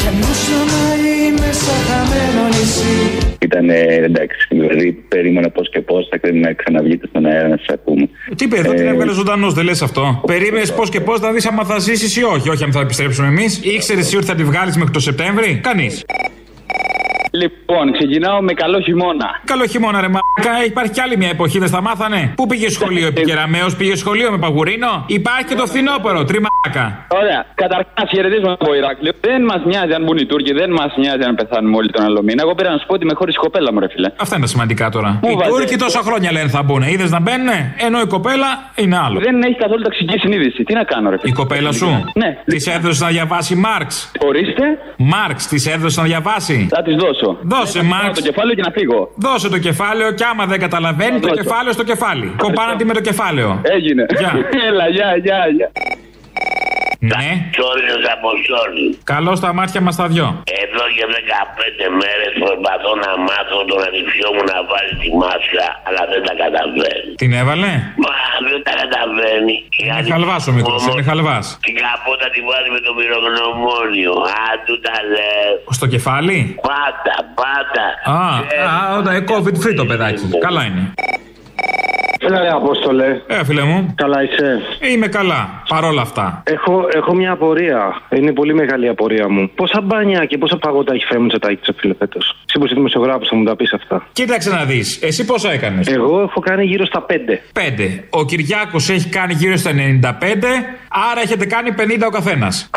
Κι αν όσο να είμαι σαν χαμένο νησί Ήταν εντάξει, δηλαδή περίμενα πώς και πώς θα πρέπει να ξαναβγείτε στον αέρα να σας ακούμε. Τι είπε, εδώ την έβγαλε ζωντανός, δεν λες αυτό; Περίμενες πώς και πώς να δεις άμα θα ζήσεις ή όχι. Όχι, αν θα επιστρέψουμε εμείς. Ήξερες εσύ ότι θα τη βγάλεις μέχρι το Σεπτέμβρη; Κανείς. Λοιπόν, ξεκινάω με καλό χειμώνα. Καλό χειμώνα, ρε μαλάκα. Υπάρχει κι άλλη μια εποχή, δεν στα μάθανε. Πού πήγε σχολείο, επικεραμαίο, πήγε σχολείο με παγουρίνο; Υπάρχει και το φθινόπωρο, τριμάκα. Ωραία. Καταρχάς, χαιρετίζουμε από Ηράκλειο. Δεν μας νοιάζει αν μπουν οι Τούρκοι, δεν μας νοιάζει αν πεθάνουμε όλοι τον άλλο μήνα. Εγώ πήρα να σου πω ότι με χωρίς κοπέλα μου, ρε φίλε. Αυτά είναι τα σημαντικά τώρα. Πού οι βάζε- Τούρκοι τόσα χρόνια λένε θα μπουν. Είδες να μπαίνουν, ενώ η κοπέλα είναι άλλο. Δεν έχει καθόλου ταξική συνείδηση. Τι να κάνω, ρε φίλε; Η κοπέλα σου. Ναι. Της έδωσε να διαβάσει Μάρξ. Ορίστε. Μάρξ, της έδωσε να διαβάσει. Θα της δώσω. Δώσε, Ναι, θα Μάρξ. το κεφάλαιο και να φύγω. Δώσε το κεφάλαιο και άμα δεν καταλαβαίνει, το δώσω. κεφάλαιο στο κεφάλι. Κοπάνα τη με το κεφάλαιο. Έγινε. Γεια. Έλα, γεια, γεια, γεια. Ναι. Τσόρινος Αποστόλη. Καλό στα μάτια μας τα δυο. Εδώ και 15 μέρες προσπαθώ να μάθω τον αδειφιό μου να βάλει τη μάσκα, αλλά δεν τα καταφέρνει. Την έβαλε; Μα δεν τα καταφέρνει. Είναι χαλβά ο μικρό, είναι χαλβά. Την καπότα τη βάζει με το πυρογνωμόνιο. Α, του τα λέω. Στο κεφάλι; Πάτα, πάτα. Α, α, όταν είναι COVID free το παιδάκι. Καλά είναι. Έλα ρε Απόστολε. Ε, φίλε μου. Καλά είσαι. Είμαι καλά, παρόλα αυτά. Έχω, έχω μια απορία. Είναι πολύ μεγάλη η απορία μου. Πόσα μπάνια και πόσα παγότα έχει φέρει μου τσατάκι φίλε φέτος; Εσύ που είσαι δημοσιογράφος θα μου τα πεις αυτά. Κοίταξε να δεις, εσύ πόσα έκανες; Εγώ έχω κάνει γύρω στα 5. 5. Ο Κυριάκος έχει κάνει γύρω στα 95, άρα έχετε κάνει 50 ο καθένας.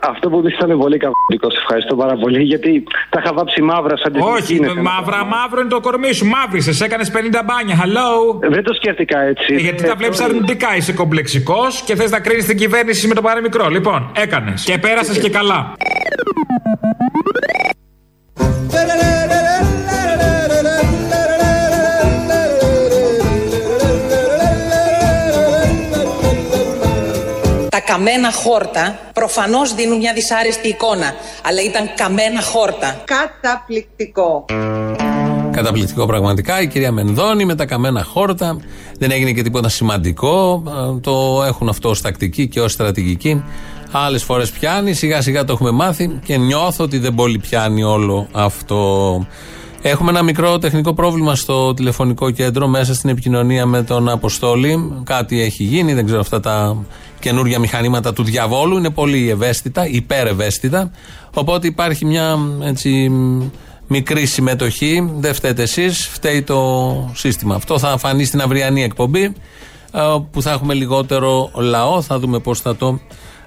Αυτό που δεις ήταν πολύ καυτικό. Σε ευχαριστώ πάρα πολύ γιατί τα είχα βάψει μαύρα σαν Όχι, μαύρα, μαύρο είναι το κορμί σου. Μαύρισε, έκανες 50 μπάνια. Hello. Δεν το σκέφτηκα έτσι. Ε, γιατί τα βλέπεις αρνητικά. Είσαι κομπλεξικός και θες να κρίνεις την κυβέρνηση με το παραμικρό. Λοιπόν, έκανες. Και πέρασες και καλά. Τα καμένα χόρτα προφανώς δίνουν μια δυσάρεστη εικόνα, αλλά ήταν καμένα χόρτα. Καταπληκτικό. Καταπληκτικό πραγματικά. Η κυρία Μενδώνη με τα καμένα χόρτα. Δεν έγινε και τίποτα σημαντικό. Ε, Το έχουν αυτό ως τακτική και ως στρατηγική. Άλλες φορές πιάνει, σιγά σιγά το έχουμε μάθει και νιώθω ότι δεν πολύ πιάνει όλο αυτό. Έχουμε ένα μικρό τεχνικό πρόβλημα στο τηλεφωνικό κέντρο μέσα στην επικοινωνία με τον Αποστόλη. Κάτι έχει γίνει, δεν ξέρω αυτά τα καινούργια μηχανήματα του διαβόλου. Είναι πολύ ευαίσθητα, υπερευαίσθητα. Οπότε υπάρχει μια έτσι μικρή συμμετοχή. Δεν φταίτε εσείς, φταίει το σύστημα. Αυτό θα φανεί στην αυριανή εκπομπή ε, που θα έχουμε λιγότερο λαό. Θα δούμε πώς θα το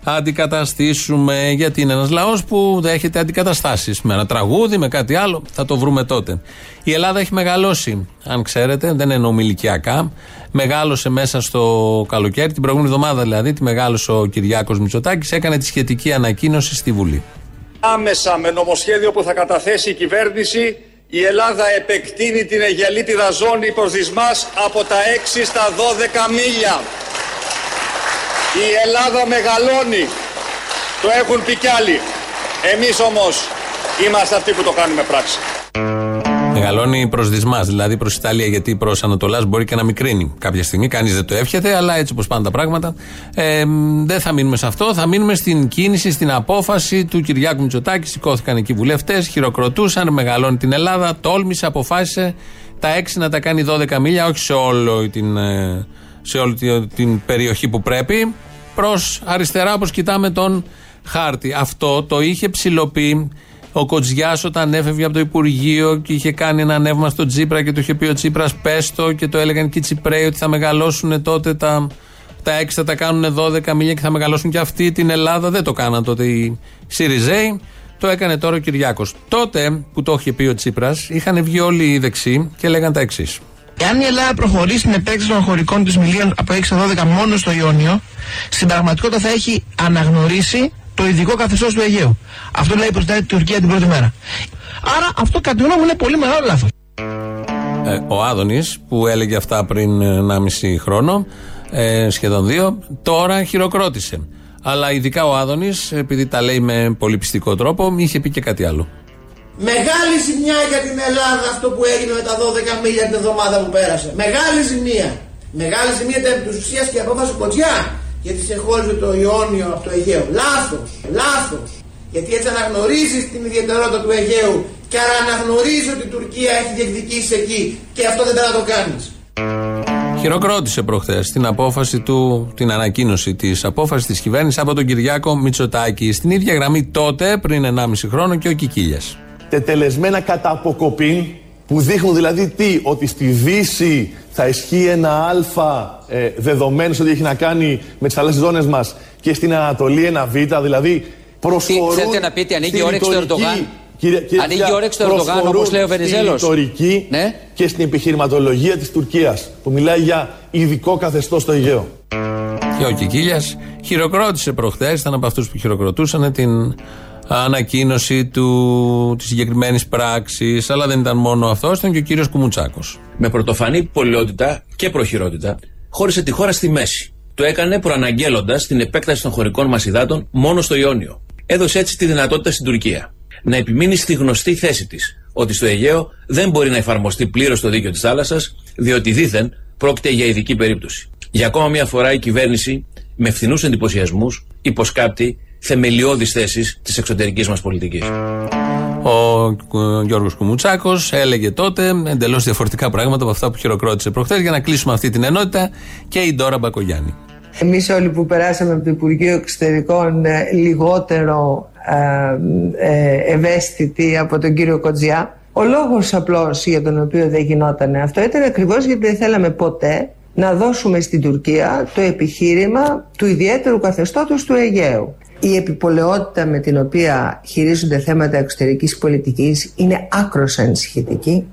αντικαταστήσουμε. Γιατί είναι ένας λαός που δέχεται αντικαταστάσεις. Με ένα τραγούδι, με κάτι άλλο. Θα το βρούμε τότε. Η Ελλάδα έχει μεγαλώσει, αν ξέρετε, δεν εννοούμε ηλικιακά. Μεγάλωσε μέσα στο καλοκαίρι, την προηγούμενη εβδομάδα δηλαδή, τη μεγάλωσε ο Κυριάκος Μητσοτάκης, έκανε τη σχετική ανακοίνωση στη Βουλή. Άμεσα με νομοσχέδιο που θα καταθέσει η κυβέρνηση η Ελλάδα επεκτείνει την Αιγελίτιδα ζώνη προσδισμάς από τα 6 στα 12 μίλια. Η Ελλάδα μεγαλώνει. Το έχουν πει κι άλλοι. Εμείς όμως είμαστε αυτοί που το κάνουμε πράξη. Μεγαλώνει προς δυσμάς, δηλαδή προς Ιταλία, γιατί προς Ανατολάς μπορεί και να μικρύνει κάποια στιγμή. Κανείς δεν το εύχεται, αλλά έτσι όπως πάνε τα πράγματα. Ε, δεν θα μείνουμε σε αυτό. Θα μείνουμε στην κίνηση, στην απόφαση του Κυριάκου Μητσοτάκη. Σηκώθηκαν εκεί βουλευτές, χειροκροτούσαν, μεγαλώνει την Ελλάδα, τόλμησε, αποφάσισε τα 6 να τα κάνει 12 μίλια, όχι σε, όλο την, ε, σε όλη την- την περιοχή που πρέπει. Προς αριστερά, όπως κοιτάμε τον χάρτη. Αυτό το είχε ψηλοποιεί ο Κοτζιά όταν έφευγε από το Υπουργείο και είχε κάνει ένα ανέβημα στο Τσίπρα και του είχε πει ο Τσίπρας πέστο και το έλεγαν και οι Τσιπρέοι ότι θα μεγαλώσουν τότε τα, τα 6 θα τα κάνουν 12 μίλια και θα μεγαλώσουν και αυτή την Ελλάδα. Δεν το κάναν τότε οι Σιριζέοι. Το έκανε τώρα ο Κυριάκος. Τότε που το είχε πει ο Τσίπρας, είχαν βγει όλοι οι δεξιοί και λέγαν τα εξής. Εάν η Ελλάδα προχωρήσει στην επέκταση των χωρικών τη μιλίων από 6 στα 12 μόνο στο Ιόνιο, στην πραγματικότητα θα έχει αναγνωρίσει το ειδικό καθεστώς του Αιγαίου. Αυτό λέει προστατεύει την Τουρκία την πρώτη μέρα. Άρα αυτό κατά τη γνώμη μου είναι πολύ μεγάλο λάθος. Ε, ο Άδωνης που έλεγε αυτά πριν 1,5 χρόνο, ε, σχεδόν δύο, τώρα χειροκρότησε. Αλλά ειδικά ο Άδωνης, επειδή τα λέει με πολύ πιστικό τρόπο, είχε πει και κάτι άλλο. Μεγάλη ζημιά για την Ελλάδα αυτό που έγινε με τα 12 μίλια την εβδομάδα που πέρασε. Μεγάλη ζημία. Μεγάλη ζημία ήταν επί της ουσίας και η απόφαση Κοτζιά. Γιατί σε χώριζε το Ιόνιο από το Αιγαίο. Λάθος, λάθος. Γιατί έτσι αναγνωρίζεις την ιδιαιτερότητα του Αιγαίου και άρα αναγνωρίζεις ότι η Τουρκία έχει διεκδικήσει εκεί και αυτό δεν πρέπει να το κάνεις. Χειροκρότησε προχθές την απόφαση του, την ανακοίνωση της απόφασης της κυβέρνησης από τον Κυριάκο Μητσοτάκη. Στην ίδια γραμμή τότε, πριν 1,5 χρόνο, και ο Κικίλιας. τετελεσμένα κατά αποκοπήν που δείχνουν δηλαδή τι, ότι στη Δύση θα ισχύει ένα αλφα ε, δεδομένο ότι έχει να κάνει με τις θαλάσσιες ζώνες μας και στην Ανατολή ένα β, δηλαδή προσφορούν θέλετε να πείτε, ανοίγει στη όρεξη του ρητορική- Ερντογάν; Κύριε, κύριε Ανοίγει Φιά, όρεξη του Ερντογάν, προσφορούν όπως λέει ο στη Βενιζέλος. ρητορική Ναι. και στην επιχειρηματολογία της Τουρκίας που μιλάει για ειδικό καθεστώς στο Αιγαίο. Και ο Κικίλιας χειροκρότησε προχθές, ήταν από αυτούς που χειροκροτούσαν την ανακοίνωση του, της συγκεκριμένης πράξης. Αλλά δεν ήταν μόνο αυτό, ήταν και ο κύριος Κουμουτσάκος. με πρωτοφανή πολιότητα και προχειρότητα, χώρισε τη χώρα στη μέση. Το έκανε προαναγγέλλοντας την επέκταση των χωρικών μας υδάτων μόνο στο Ιόνιο. Έδωσε έτσι τη δυνατότητα στην Τουρκία να επιμείνει στη γνωστή θέση της, ότι στο Αιγαίο δεν μπορεί να εφαρμοστεί πλήρως το δίκαιο της θάλασσας, διότι δήθεν πρόκειται για ειδική περίπτωση. Για ακόμα μια φορά η κυβέρνηση, με φθηνούς εντυπωσιασμούς, υποσκάπτει θεμελιώδεις θέσεις της εξωτερικής μας πολιτικής. Ο Γιώργος Κουμουτσάκος έλεγε τότε εντελώς διαφορετικά πράγματα από αυτά που χειροκρότησε προχθές για να κλείσουμε αυτή την ενότητα και η Ντόρα Μπακογιάννη. Εμείς όλοι που περάσαμε από το Υπουργείο Εξωτερικών ε, λιγότερο ε, ε, ευαίσθητοι από τον κύριο Κοτζιά ο λόγος απλώς για τον οποίο δεν γινόταν αυτό ήταν ακριβώς γιατί δεν θέλαμε ποτέ να δώσουμε στην Τουρκία το επιχείρημα του ιδιαίτερου καθεστώτος του Αιγαίου. Η επιπολαιότητα με την οποία χειρίζονται θέματα εξωτερικής πολιτικής είναι άκρος ανησυχητική.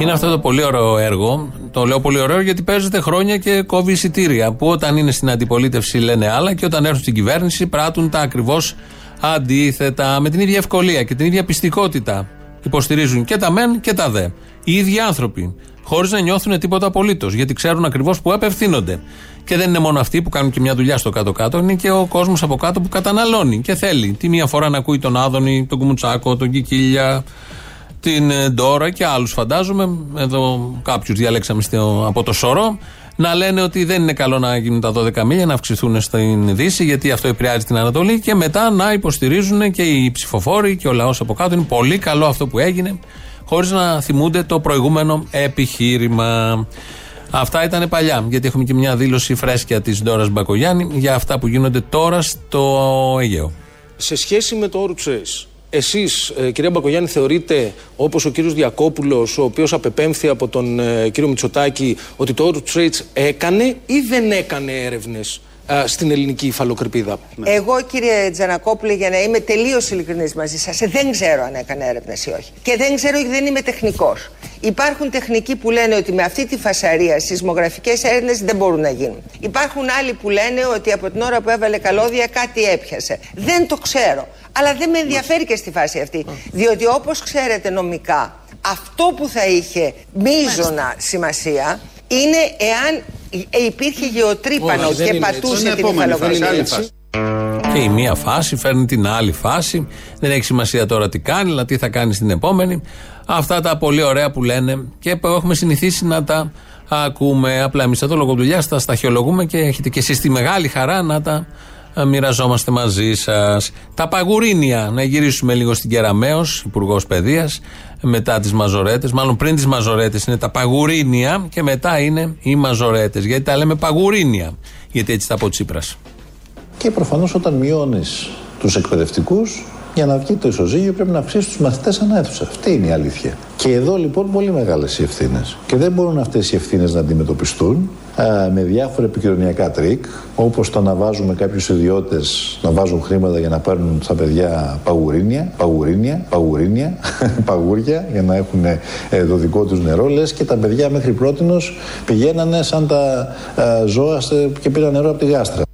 Είναι αυτό το πολύ ωραίο έργο. Το λέω πολύ ωραίο γιατί παίζεται χρόνια και κόβει εισιτήρια. Που όταν είναι στην αντιπολίτευση λένε άλλα και όταν έρθουν στην κυβέρνηση πράττουν τα ακριβώς αντίθετα. Με την ίδια ευκολία και την ίδια πιστικότητα. Υποστηρίζουν και τα μεν και τα δε. Οι ίδιοι άνθρωποι. Χωρίς να νιώθουν τίποτα απολύτως. Γιατί ξέρουν ακριβώς που απευθύνονται. Και δεν είναι μόνο αυτοί που κάνουν και μια δουλειά στο κάτω-κάτω, είναι και ο κόσμος από κάτω που καταναλώνει και θέλει. Τη μία φορά να ακούει τον Άδωνη, τον Κουμουτσάκο, τον Κικίλια, την ε, Ντόρα και άλλους φαντάζομαι. Εδώ κάποιους διαλέξαμε από το σωρό. Να λένε ότι δεν είναι καλό να γίνουν τα 12 μίλια, να αυξηθούν στην Δύση, γιατί αυτό επηρεάζει την Ανατολή. Και μετά να υποστηρίζουν και οι ψηφοφόροι και ο λαός από κάτω. Είναι πολύ καλό αυτό που έγινε, χωρίς να θυμούνται το προηγούμενο επιχείρημα. Αυτά ήταν παλιά, γιατί έχουμε και μια δήλωση φρέσκια της Ντόρας Μπακογιάννη για αυτά που γίνονται τώρα στο Αιγαίο. Σε σχέση με το Oru Trace, εσείς, ε, κυρία Μπακογιάννη, θεωρείτε, όπως ο κύριος Διακόπουλος, ο οποίος απεπέμφθη από τον ε, κύριο Μητσοτάκη, ότι το Oru Trace έκανε ή δεν έκανε έρευνες στην ελληνική υφαλοκρηπίδα. Εγώ, κύριε Τζανακόπουλε, για να είμαι τελείως ειλικρινής μαζί σας, δεν ξέρω αν έκανε έρευνες ή όχι. Και δεν ξέρω γιατί δεν είμαι τεχνικός. Υπάρχουν τεχνικοί που λένε ότι με αυτή τη φασαρία σεισμογραφικές έρευνες δεν μπορούν να γίνουν. Υπάρχουν άλλοι που λένε ότι από την ώρα που έβαλε καλώδια κάτι έπιασε. Δεν το ξέρω. Αλλά δεν με ενδιαφέρει και στη φάση αυτή. Διότι όπως ξέρετε νομικά, αυτό που θα είχε μείζωνα σημασία είναι εάν υπήρχε γεωτρύπανο και πατούσε την υφαλοκρηπίδα. Και η μία φάση φέρνει την άλλη φάση. Δεν έχει σημασία τώρα τι κάνει, αλλά τι θα κάνει στην επόμενη. Αυτά τα πολύ ωραία που λένε και που έχουμε συνηθίσει να τα ακούμε. Απλά εμείς εδώ λόγω δουλειάς τα σταχυολογούμε και έχετε και εσείς τη μεγάλη χαρά να τα μοιραζόμαστε μαζί σας. Τα παγουρίνια, να γυρίσουμε λίγο στην Κεραμαίο, Υπουργός Παιδείας, μετά τις μαζορέτες. Μάλλον πριν τις μαζορέτες είναι τα παγουρίνια και μετά είναι οι μαζορέτες. Γιατί τα λέμε παγουρίνια. Γιατί έτσι τα από Τσίπρας. Και προφανώς όταν μειώνεις τους εκπαιδευτικούς, για να βγει το ισοζύγιο πρέπει να αυξήσει τους μαθητές ανά αίθουσα. Αυτή είναι η αλήθεια. Και εδώ λοιπόν πολύ μεγάλες οι ευθύνες. Και δεν μπορούν αυτές οι ευθύνες να αντιμετωπιστούν α, με διάφορα επικοινωνιακά τρικ, όπως το να βάζουμε κάποιους ιδιώτες να βάζουν χρήματα για να πάρουν στα παιδιά παγουρίνια, παγουρίνια, παγουρίνια, παγούρια για να έχουν ε, το δικό τους νερό. Λες και τα παιδιά μέχρι πρώτη πηγαίνανε σαν τα α, ζώα και πίναν νερό από τη γάστρα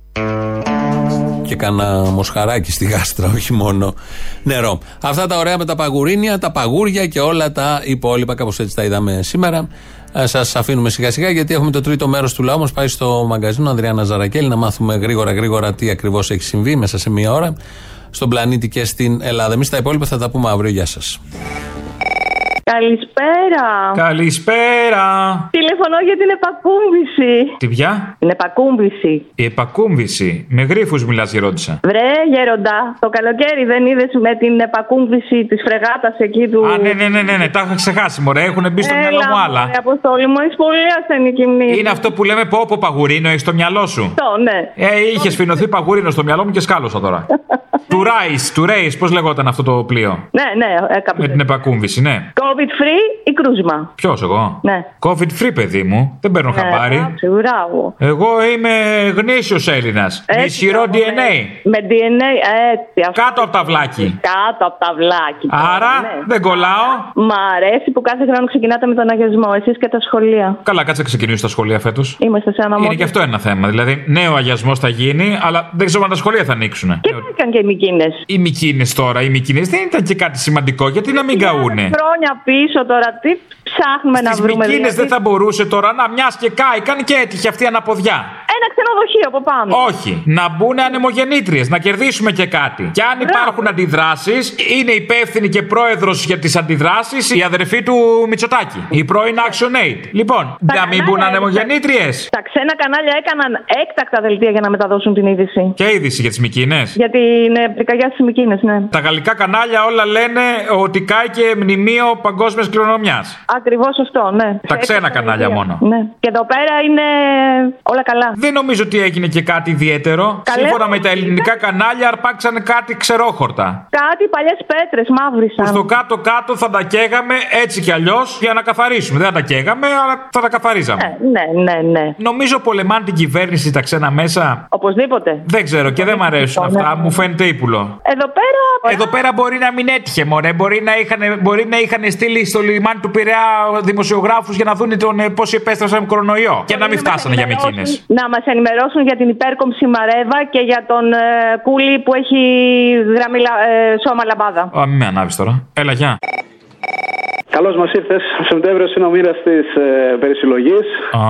και κάνα μοσχαράκι στη γάστρα, όχι μόνο νερό. Αυτά τα ωραία με τα παγουρίνια, τα παγούρια και όλα τα υπόλοιπα, κάπως έτσι τα είδαμε σήμερα. Ε, Σας αφήνουμε σιγά σιγά γιατί έχουμε το τρίτο μέρος του λαού μας πάει στο μαγκαζίνο Ανδριάννα Ζαρακέλη να μάθουμε γρήγορα γρήγορα τι ακριβώς έχει συμβεί μέσα σε μία ώρα στον πλανήτη και στην Ελλάδα. Εμείς τα υπόλοιπα θα τα πούμε αύριο. Γεια σας. Καλησπέρα. Καλησπέρα. Τηλεφωνώ για την επακούμβηση. Τι πια; Την επακούμβηση. Η επακούμβηση. Με γρήφου μιλάς, γερόντισα. Βρε, γέροντα. Το καλοκαίρι δεν είδες με την επακούμβηση της φρεγάτας εκεί του. Α, ναι, ναι, ναι, ναι, ναι. τα είχα ξεχάσει, μωρέ. Έχουν μπει στο μυαλό μου άλλα. Έλα, Αποστόλη μου, έχεις πολύ ασθενική μνήμη. Είναι αυτό που λέμε πω, πω παγουρίνο, έχεις στο μυαλό σου. Το, ναι. Ε, είχες σφινωθεί παγουρίνο στο μυαλό μου και σκάλωσα τώρα. του Ράις, του Ρέι, πώς λεγόταν αυτό το πλοίο; Ναι, ναι, ε, κάπου. Με την επακούμβηση, ναι. COVID free ή κρούσμα; Ποιος εγώ; Ναι. COVID free, παιδί μου. Δεν παίρνω Ναι, χαμπάρι. εντάξει, μπράβο. Εγώ είμαι γνήσιος Έλληνας. Με Έτσι, ισχυρό όμως, DNA. Με DNA, έτσι. αυτό. Κάτω από τα βλάκι. Κάτω από τα βλάκι. Άρα ναι. δεν κολλάω. Μ' αρέσει που κάθε χρόνο ξεκινάτε με τον αγιασμό, εσείς και τα σχολεία. Καλά, κάτσε να ξεκινήσει τα σχολεία φέτος. Είμαστε σε ένα Είναι μόνο. και αυτό ένα θέμα. Δηλαδή, νέο αγιασμός θα γίνει, αλλά δεν ξέρω αν τα σχολεία θα ανοίξουν. Και τι έκανε και οι Μικίνες; Οι Μικίνες τώρα, οι Μικίνες δεν ήταν και κάτι σημαντικό. Γιατί να μην καούνε; Χρόνια πίσω τώρα, τι ψάχνουμε να Στι βρούμε. Μικίνε δηλαδή; δεν θα μπορούσε τώρα να μιας και κάηκαν και έτυχε αυτή αναποδιά. Ε, ένα ξενοδοχείο από πάνω. Όχι. Να μπουν ανεμογεννήτριες, να κερδίσουμε και κάτι. Και αν υπάρχουν αντιδράσεις, είναι υπεύθυνη και πρόεδρος για τις αντιδράσεις η αδερφή του Μητσοτάκη. Η πρώην Action Aid. Λοιπόν, να μην μπουν ανεμογεννήτριες. Τα ξένα κανάλια έκαναν έκτακτα δελτία για να μεταδώσουν την είδηση. Και είδηση για τις Μικίνες. Για την ε, πυρκαγιά στις Μικίνες, ναι. Τα γαλλικά κανάλια όλα λένε ότι κάηκε μνημείο παγκόσμιας κληρονομιάς. Ακριβώς αυτό, ναι. Τα ξένα κανάλια μόνο. Ναι. Και εδώ πέρα είναι όλα καλά. Δεν νομίζω ότι έγινε και κάτι ιδιαίτερο. Καλές, Σύμφωνα με τα ελληνικά κανάλια, αρπάξανε κάτι ξερόχορτα. Κάτι παλιές πέτρες μαύρισαν. Στο κάτω-κάτω θα τα καίγαμε έτσι κι αλλιώς για να καθαρίσουμε. Δεν θα τα καίγαμε, αλλά θα τα καθαρίζαμε. Ναι, ναι, ναι. Νομίζω πολεμάνε την κυβέρνηση τα ξένα μέσα. Οπωσδήποτε. Δεν ξέρω και δεν μ' αρέσουν αυτά. Μου φαίνεται ύπουλο. Εδώ πέρα. Εδώ πέρα μπορεί να μην έτυχε, μωρέ. Μπορεί να είχαν, μπορεί να είχαν στείλει στο λιμάνι του Πειραιά δημοσιογράφους για να δουν τον, ε, πώς επέστρεψαν με κορονοϊό. Και να μην φτάσανε για Μικίνε. Να μας ενημερώσουν για την υπέρκομψη Μαρέβα και για τον ε, Κούλι που έχει γραμμή λα- ε, σώμα λαμπάδα. Α, μην με ανάβεις τώρα. Έλα, γεια. Καλώς μας ήρθες. Σεπτέμβριος είναι ο μοίρα της ε, περισυλλογής. Α,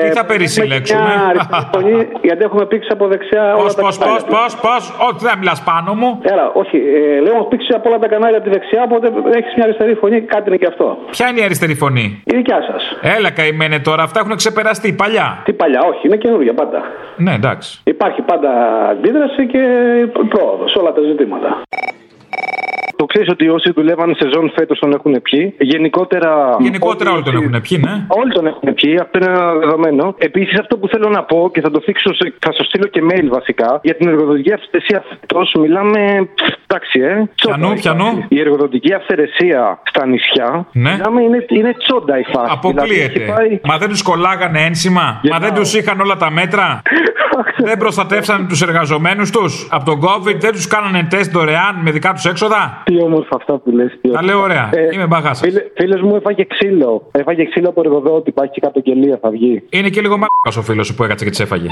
τι θα περισυλλέξουμε; Μια αριστερή φωνή, γιατί έχουμε πήξει από δεξιά Πώς, όλα τα πώς, κανάλια. πώς, πώς, πώς; Όχι, δεν μιλάς πάνω μου. Έλα, όχι. Ε, λέω έχουμε πήξει από όλα τα κανάλια από τη δεξιά, οπότε έχεις μια αριστερή φωνή, κάτι είναι και αυτό. Ποια είναι η αριστερή φωνή; Η δικιά σας. Έλα, καημένε τώρα, αυτά έχουν ξεπεραστεί παλιά. Τι παλιά, όχι, είναι καινούργια πάντα. Ναι, εντάξει. Υπάρχει πάντα αντίδραση και πρόοδος σε όλα τα ζητήματα. Το ξέρεις ότι όσοι δουλεύαν σεζόν φέτος τον έχουν πιει. Γενικότερα. Γενικότερα όλοι τον έχουν πιει, ναι. Όλοι τον έχουν πιει, αυτό είναι ένα δεδομένο. Επίσης, αυτό που θέλω να πω και θα το θίξω, σε- θα σου στείλω και mail βασικά, για την εργοδοτική αυθαιρεσία φέτος μιλάμε. Εντάξει, ε. τσόντα Πιανού, η πιανού. φάση. Η εργοδοτική αυθαιρεσία στα νησιά. Ναι. Μιλάμε, είναι, είναι τσόντα η φάση. Δηλαδή, έχει Αποκλείεται. πάει- Μα δεν τους κολλάγανε ένσημα; Μα δεν τους είχαν όλα τα μέτρα; δεν προστατεύσαν τους εργαζομένους τους; Από τον COVID δεν τους κάνανε τεστ δωρεάν με δικά τους έξοδα; Τι όμορφα αυτά που λες. Τα λέω ωραία. Είμαι μπαγάσα. Φίλε φίλος μου έφαγε ξύλο. Έφαγε ξύλο από εργοδότη. Υπάρχει και καταγγελία, θα βγει. Είναι και λίγο μαλάκα ο φίλος σου που έκατσε και τι έφαγε.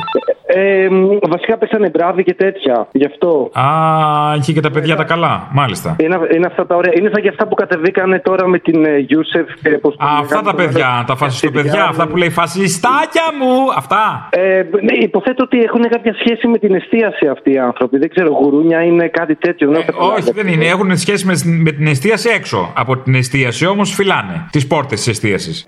Ε, μ, βασικά πέσανε μπράβοι και τέτοια. Γι' αυτό. Α, είχε και τα παιδιά τα καλά. Μάλιστα. Είναι, είναι αυτά τα ωραία. Είναι σαν και αυτά που κατεβήκανε τώρα με την ε, Γιούσεφ. και πώς το Α, λέγανε, αυτά τα το παιδιά, άλλο. τα φασιστοπαιδιά, αυτά που λέει φασιστάκια μου. Αυτά. Ε, ναι, υποθέτω ότι έχουν κάποια σχέση με την εστίαση αυτοί οι άνθρωποι. Δεν ξέρω, γουρούνια είναι κάτι τέτοιο. δεν έχω καταλάβει. Όχι, δεν είναι. Έχουν σχέση με, με την εστίαση έξω. Από την εστίαση όμως φυλάνε τις πόρτες της εστίασης.